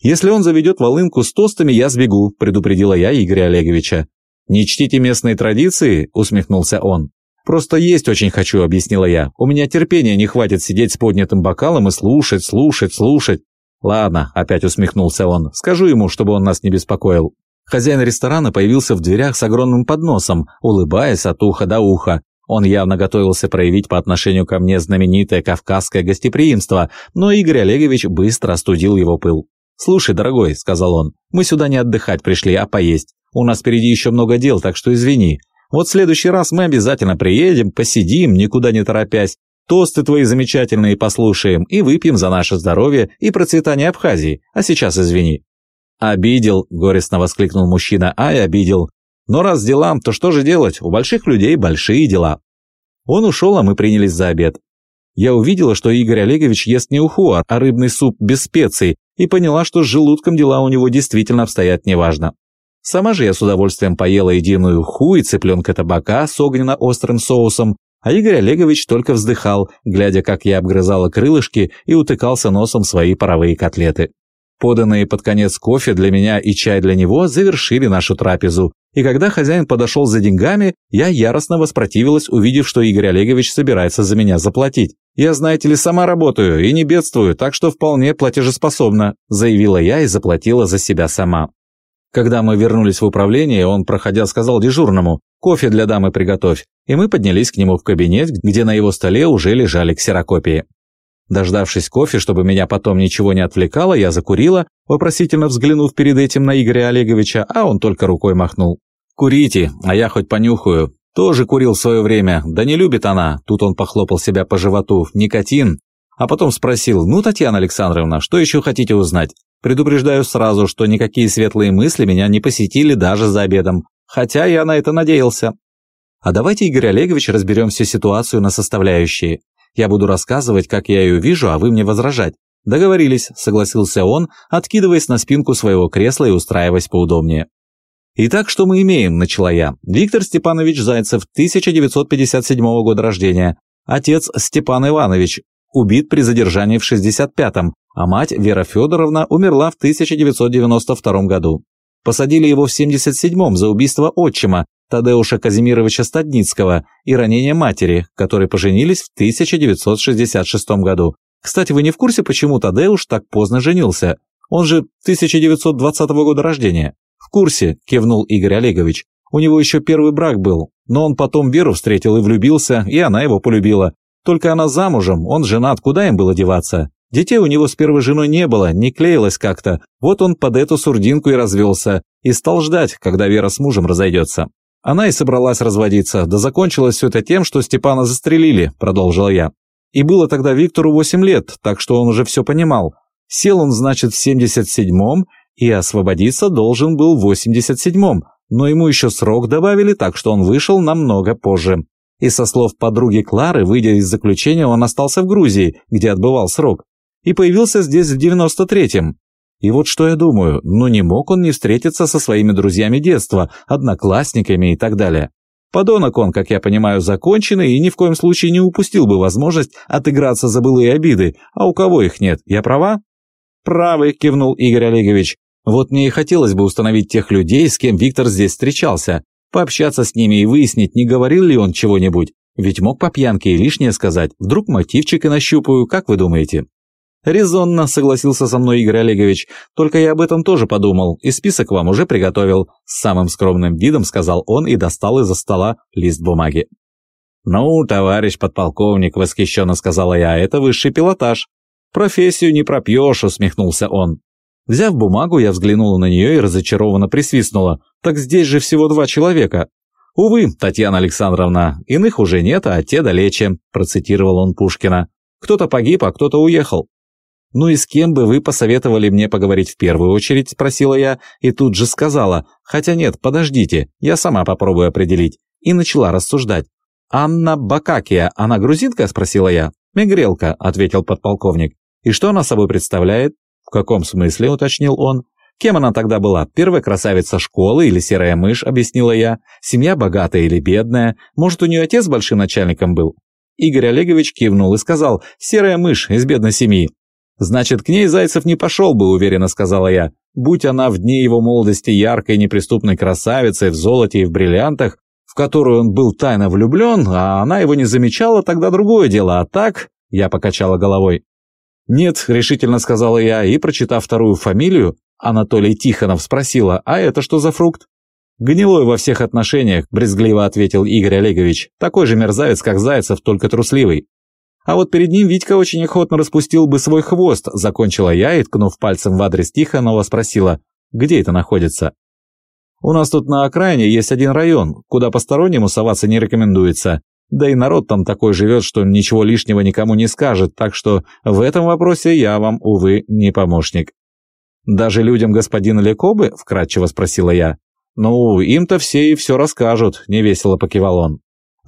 «Если он заведет волынку с тостами, я сбегу», — предупредила я Игоря Олеговича. «Не чтите местные традиции?» — усмехнулся он. «Просто есть очень хочу», — объяснила я. «У меня терпения не хватит сидеть с поднятым бокалом и слушать, слушать, слушать. «Ладно», — опять усмехнулся он, — «скажу ему, чтобы он нас не беспокоил». Хозяин ресторана появился в дверях с огромным подносом, улыбаясь от уха до уха. Он явно готовился проявить по отношению ко мне знаменитое кавказское гостеприимство, но Игорь Олегович быстро остудил его пыл. «Слушай, дорогой», — сказал он, — «мы сюда не отдыхать пришли, а поесть. У нас впереди еще много дел, так что извини. Вот в следующий раз мы обязательно приедем, посидим, никуда не торопясь, Тосты твои замечательные послушаем и выпьем за наше здоровье и процветание Абхазии. А сейчас извини». «Обидел», — горестно воскликнул мужчина, — «ай, обидел. Но раз делам, то что же делать? У больших людей большие дела». Он ушел, а мы принялись за обед. Я увидела, что Игорь Олегович ест не уху, а рыбный суп без специй, и поняла, что с желудком дела у него действительно обстоят неважно. Сама же я с удовольствием поела единую уху и цыпленка табака с огненно-острым соусом, а Игорь Олегович только вздыхал, глядя, как я обгрызала крылышки и утыкался носом свои паровые котлеты. Поданные под конец кофе для меня и чай для него завершили нашу трапезу, и когда хозяин подошел за деньгами, я яростно воспротивилась, увидев, что Игорь Олегович собирается за меня заплатить. «Я, знаете ли, сама работаю и не бедствую, так что вполне платежеспособна», заявила я и заплатила за себя сама. Когда мы вернулись в управление, он, проходя, сказал дежурному «Кофе для дамы приготовь», и мы поднялись к нему в кабинет, где на его столе уже лежали ксерокопии. Дождавшись кофе, чтобы меня потом ничего не отвлекало, я закурила, вопросительно взглянув перед этим на Игоря Олеговича, а он только рукой махнул. «Курите, а я хоть понюхаю. Тоже курил в свое время, да не любит она». Тут он похлопал себя по животу. «Никотин». А потом спросил, «Ну, Татьяна Александровна, что еще хотите узнать?» Предупреждаю сразу, что никакие светлые мысли меня не посетили даже за обедом, хотя я на это надеялся. А давайте, Игорь Олегович, разберем всю ситуацию на составляющие. Я буду рассказывать, как я ее вижу, а вы мне возражать. Договорились, согласился он, откидываясь на спинку своего кресла и устраиваясь поудобнее. Итак, что мы имеем, начала я. Виктор Степанович Зайцев, 1957 года рождения. Отец Степан Иванович, убит при задержании в 65-м, а мать Вера Федоровна умерла в 1992 году. Посадили его в 77-м за убийство отчима Тадеуша Казимировича Стадницкого и ранение матери, которые поженились в 1966 году. Кстати, вы не в курсе, почему Тадеуш так поздно женился? Он же 1920 года рождения. В курсе, кивнул Игорь Олегович. У него еще первый брак был, но он потом Веру встретил и влюбился, и она его полюбила. Только она замужем, он женат, куда им было деваться? Детей у него с первой женой не было, не клеилось как-то. Вот он под эту сурдинку и развелся. И стал ждать, когда Вера с мужем разойдется. Она и собралась разводиться, да закончилось все это тем, что Степана застрелили, продолжила я. И было тогда Виктору 8 лет, так что он уже все понимал. Сел он, значит, в 77-м, и освободиться должен был в 87-м, но ему еще срок добавили, так что он вышел намного позже. И со слов подруги Клары, выйдя из заключения, он остался в Грузии, где отбывал срок и появился здесь в 93-м. И вот что я думаю, ну не мог он не встретиться со своими друзьями детства, одноклассниками и так далее. Подонок он, как я понимаю, законченный и ни в коем случае не упустил бы возможность отыграться за былые обиды, а у кого их нет, я права? Правы, кивнул Игорь Олегович. Вот мне и хотелось бы установить тех людей, с кем Виктор здесь встречался. Пообщаться с ними и выяснить, не говорил ли он чего-нибудь. Ведь мог по пьянке и лишнее сказать. Вдруг мотивчик и нащупаю, как вы думаете? «Резонно», — согласился со мной Игорь Олегович. «Только я об этом тоже подумал, и список вам уже приготовил». С самым скромным видом сказал он и достал из-за стола лист бумаги. «Ну, товарищ подполковник», — восхищенно сказала я, — «это высший пилотаж». «Профессию не пропьешь», — усмехнулся он. Взяв бумагу, я взглянула на нее и разочарованно присвистнула. «Так здесь же всего два человека». «Увы, Татьяна Александровна, иных уже нет, а те далече», – процитировал он Пушкина. «Кто-то погиб, а кто-то уехал». «Ну и с кем бы вы посоветовали мне поговорить в первую очередь?» – спросила я, и тут же сказала. «Хотя нет, подождите, я сама попробую определить». И начала рассуждать. «Анна Бакакия, она грузинка?» – спросила я. «Мигрелка», – ответил подполковник. «И что она собой представляет?» «В каком смысле?» – уточнил он. «Кем она тогда была? Первая красавица школы или серая мышь?» – объяснила я. «Семья богатая или бедная? Может, у нее отец большим начальником был?» Игорь Олегович кивнул и сказал «Серая мышь из бедной семьи». «Значит, к ней Зайцев не пошел бы», – уверенно сказала я. «Будь она в дни его молодости яркой неприступной красавицей в золоте и в бриллиантах, в которую он был тайно влюблен, а она его не замечала, тогда другое дело, а так...» – я покачала головой. «Нет», – решительно сказала я, и, прочитав вторую фамилию, Анатолий Тихонов спросила, «А это что за фрукт?» «Гнилой во всех отношениях», – брезгливо ответил Игорь Олегович. «Такой же мерзавец, как Зайцев, только трусливый». А вот перед ним Витька очень охотно распустил бы свой хвост, закончила я и, ткнув пальцем в адрес Тихонова, спросила, где это находится. «У нас тут на окраине есть один район, куда постороннему соваться не рекомендуется. Да и народ там такой живет, что ничего лишнего никому не скажет, так что в этом вопросе я вам, увы, не помощник». «Даже людям господина Лекобы?» – вкратчиво спросила я. «Ну, им-то все и все расскажут», – невесело покивал он.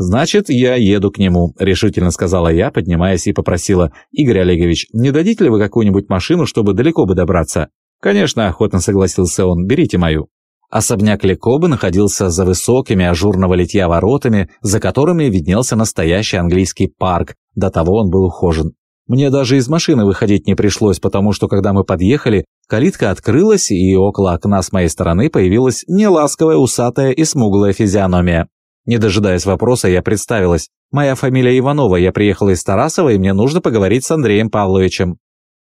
«Значит, я еду к нему», – решительно сказала я, поднимаясь и попросила. «Игорь Олегович, не дадите ли вы какую-нибудь машину, чтобы далеко бы добраться?» «Конечно», – охотно согласился он, – «берите мою». Особняк Лекобы находился за высокими ажурного литья воротами, за которыми виднелся настоящий английский парк, до того он был ухожен. Мне даже из машины выходить не пришлось, потому что когда мы подъехали, калитка открылась, и около окна с моей стороны появилась неласковая, усатая и смуглая физиономия. Не дожидаясь вопроса, я представилась. «Моя фамилия Иванова, я приехала из Тарасова, и мне нужно поговорить с Андреем Павловичем».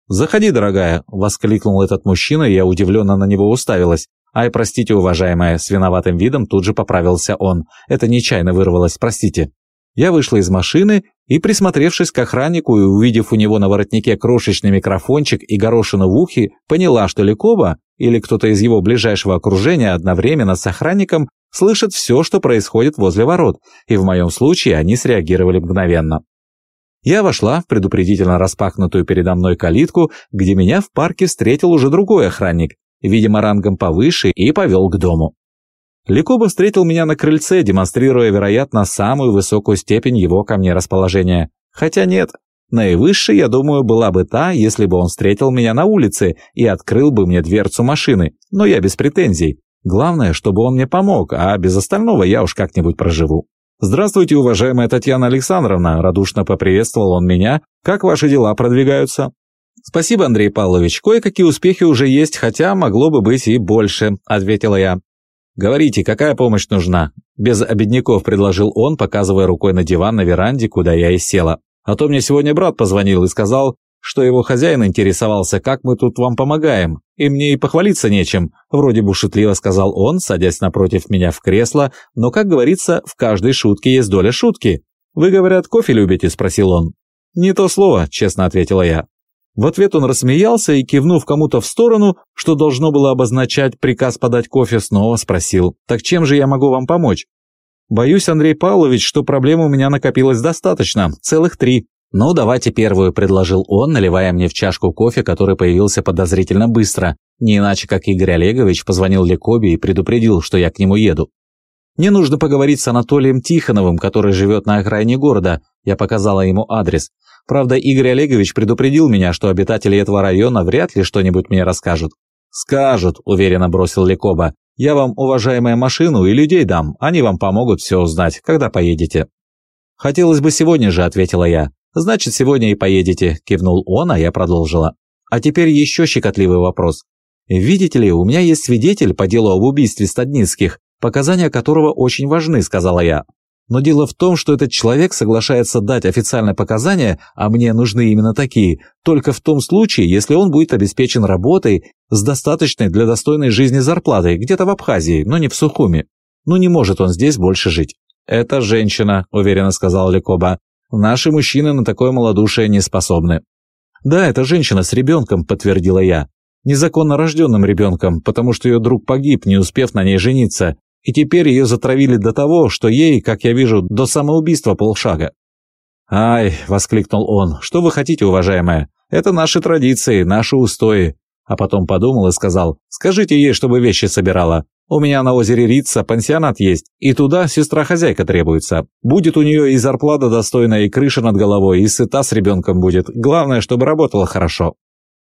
«Заходи, дорогая», – воскликнул этот мужчина, и я удивленно на него уставилась. «Ай, простите, уважаемая», – с виноватым видом тут же поправился он. «Это нечаянно вырвалось, простите». Я вышла из машины и, присмотревшись к охраннику и увидев у него на воротнике крошечный микрофончик и горошину в ухе, поняла, что Ликова или кто-то из его ближайшего окружения одновременно с охранником слышат все, что происходит возле ворот, и в моем случае они среагировали мгновенно. Я вошла в предупредительно распахнутую передо мной калитку, где меня в парке встретил уже другой охранник, видимо, рангом повыше, и повел к дому. Ликоба встретил меня на крыльце, демонстрируя, вероятно, самую высокую степень его ко мне расположения. Хотя нет, наивысшей, я думаю, была бы та, если бы он встретил меня на улице и открыл бы мне дверцу машины, но я без претензий. Главное, чтобы он мне помог, а без остального я уж как-нибудь проживу. «Здравствуйте, уважаемая Татьяна Александровна!» – радушно поприветствовал он меня. «Как ваши дела продвигаются?» «Спасибо, Андрей Павлович. Кое-какие успехи уже есть, хотя могло бы быть и больше», – ответила я. «Говорите, какая помощь нужна?» Без обедняков предложил он, показывая рукой на диван на веранде, куда я и села. «А то мне сегодня брат позвонил и сказал, что его хозяин интересовался, как мы тут вам помогаем, и мне и похвалиться нечем», вроде бы шутливо сказал он, садясь напротив меня в кресло, но, как говорится, в каждой шутке есть доля шутки. «Вы, говорят, кофе любите?» – спросил он. «Не то слово», – честно ответила я. В ответ он рассмеялся и, кивнув кому-то в сторону, что должно было обозначать приказ подать кофе, снова спросил, «Так чем же я могу вам помочь?» «Боюсь, Андрей Павлович, что проблем у меня накопилось достаточно, целых три. «Ну, давайте первую», – предложил он, наливая мне в чашку кофе, который появился подозрительно быстро. Не иначе, как Игорь Олегович позвонил Лекобе и предупредил, что я к нему еду. «Мне нужно поговорить с Анатолием Тихоновым, который живет на окраине города». Я показала ему адрес. Правда, Игорь Олегович предупредил меня, что обитатели этого района вряд ли что-нибудь мне расскажут. «Скажут», – уверенно бросил Лекоба. «Я вам, уважаемая, машину и людей дам. Они вам помогут все узнать, когда поедете». «Хотелось бы сегодня же», – ответила я. «Значит, сегодня и поедете», – кивнул он, а я продолжила. «А теперь еще щекотливый вопрос. Видите ли, у меня есть свидетель по делу об убийстве Стадницких. показания которого очень важны», — сказала я. Но дело в том, что этот человек соглашается дать официальные показания, а мне нужны именно такие, только в том случае, если он будет обеспечен работой с достаточной для достойной жизни зарплатой, где-то в Абхазии, но не в Сухуми. Ну не может он здесь больше жить. «Это женщина», — уверенно сказал Лекоба. «Наши мужчины на такое малодушие не способны». «Да, это женщина с ребенком», — подтвердила я. «Незаконно рожденным ребенком, потому что ее друг погиб, не успев на ней жениться, и теперь ее затравили до того, что ей, как я вижу, до самоубийства полшага». «Ай!» — воскликнул он. «Что вы хотите, уважаемая? Это наши традиции, наши устои». А потом подумал и сказал, «Скажите ей, чтобы вещи собирала. У меня на озере Рица пансионат есть, и туда сестра-хозяйка требуется. Будет у нее и зарплата достойная, и крыша над головой, и сыта с ребенком будет. Главное, чтобы работала хорошо».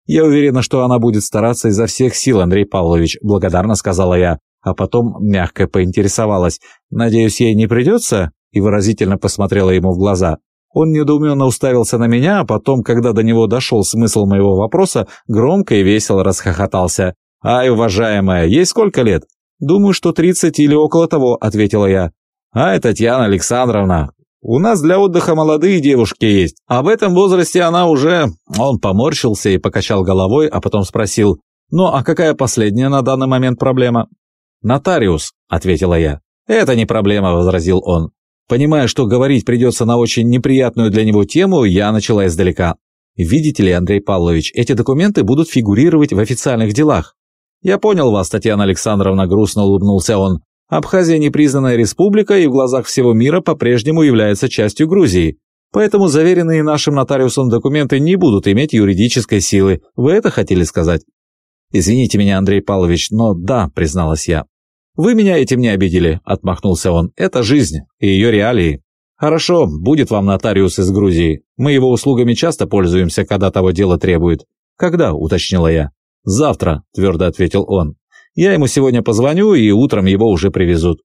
«Я уверена, что она будет стараться изо всех сил, Андрей Павлович», – благодарно сказала я, а потом мягко поинтересовалась. «Надеюсь, ей не придется?» и выразительно посмотрела ему в глаза. Он недоуменно уставился на меня, а потом, когда до него дошел смысл моего вопроса, громко и весело расхохотался. «Ай, уважаемая, ей сколько лет?» «Думаю, что тридцать или около того», — ответила я. «Ай, Татьяна Александровна, у нас для отдыха молодые девушки есть, а в этом возрасте она уже...» Он поморщился и покачал головой, а потом спросил, «Ну, а какая последняя на данный момент проблема?» «Нотариус», — ответила я. «Это не проблема», — возразил он. Понимая, что говорить придется на очень неприятную для него тему, я начала издалека. «Видите ли, Андрей Павлович, эти документы будут фигурировать в официальных делах. «Я понял вас, Татьяна Александровна», — грустно улыбнулся он. «Абхазия непризнанная республика и в глазах всего мира по-прежнему является частью Грузии. Поэтому заверенные нашим нотариусом документы не будут иметь юридической силы. Вы это хотели сказать?» «Извините меня, Андрей Павлович, но да», — призналась я. «Вы меня этим не обидели», — отмахнулся он. «Это жизнь и ее реалии». «Хорошо, будет вам нотариус из Грузии. Мы его услугами часто пользуемся, когда того дело требует». «Когда?» — уточнила я. «Завтра», – твердо ответил он. «Я ему сегодня позвоню, и утром его уже привезут».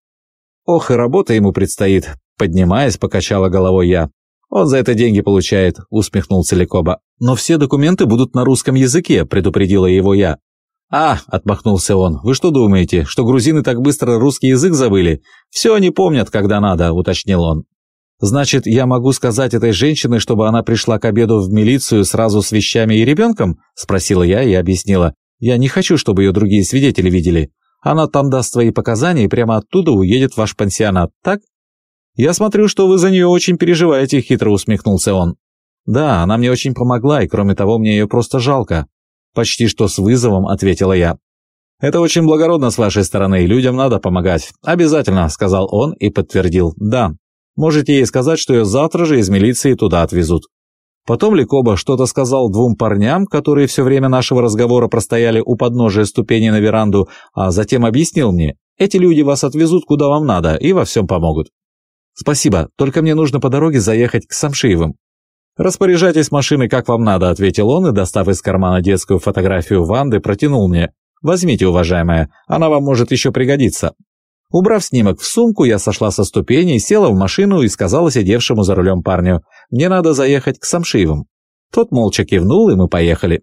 «Ох, и работа ему предстоит», – поднимаясь, покачала головой я. «Он за это деньги получает», – усмехнулся Лекоба. «Но все документы будут на русском языке», – предупредила его я. «А», – отмахнулся он, – «вы что думаете, что грузины так быстро русский язык забыли? Все они помнят, когда надо», – уточнил он. «Значит, я могу сказать этой женщине, чтобы она пришла к обеду в милицию сразу с вещами и ребенком?» – спросила я и объяснила. «Я не хочу, чтобы ее другие свидетели видели. Она там даст свои показания и прямо оттуда уедет в ваш пансионат, так?» «Я смотрю, что вы за нее очень переживаете», – хитро усмехнулся он. «Да, она мне очень помогла, и кроме того, мне ее просто жалко». Почти что с вызовом ответила я. «Это очень благородно с вашей стороны, людям надо помогать. Обязательно», – сказал он и подтвердил. «Да, Можете ей сказать, что ее завтра же из милиции туда отвезут». Потом Ликоба что-то сказал двум парням, которые все время нашего разговора простояли у подножия ступени на веранду, а затем объяснил мне, эти люди вас отвезут куда вам надо и во всем помогут. «Спасибо, только мне нужно по дороге заехать к Самшиевым». «Распоряжайтесь машиной, как вам надо», — ответил он и, достав из кармана детскую фотографию Ванды, протянул мне. «Возьмите, уважаемая, она вам может еще пригодиться». Убрав снимок в сумку, я сошла со ступеней, села в машину и сказала сидевшему за рулем парню, «Мне надо заехать к Самшиевым». Тот молча кивнул, и мы поехали.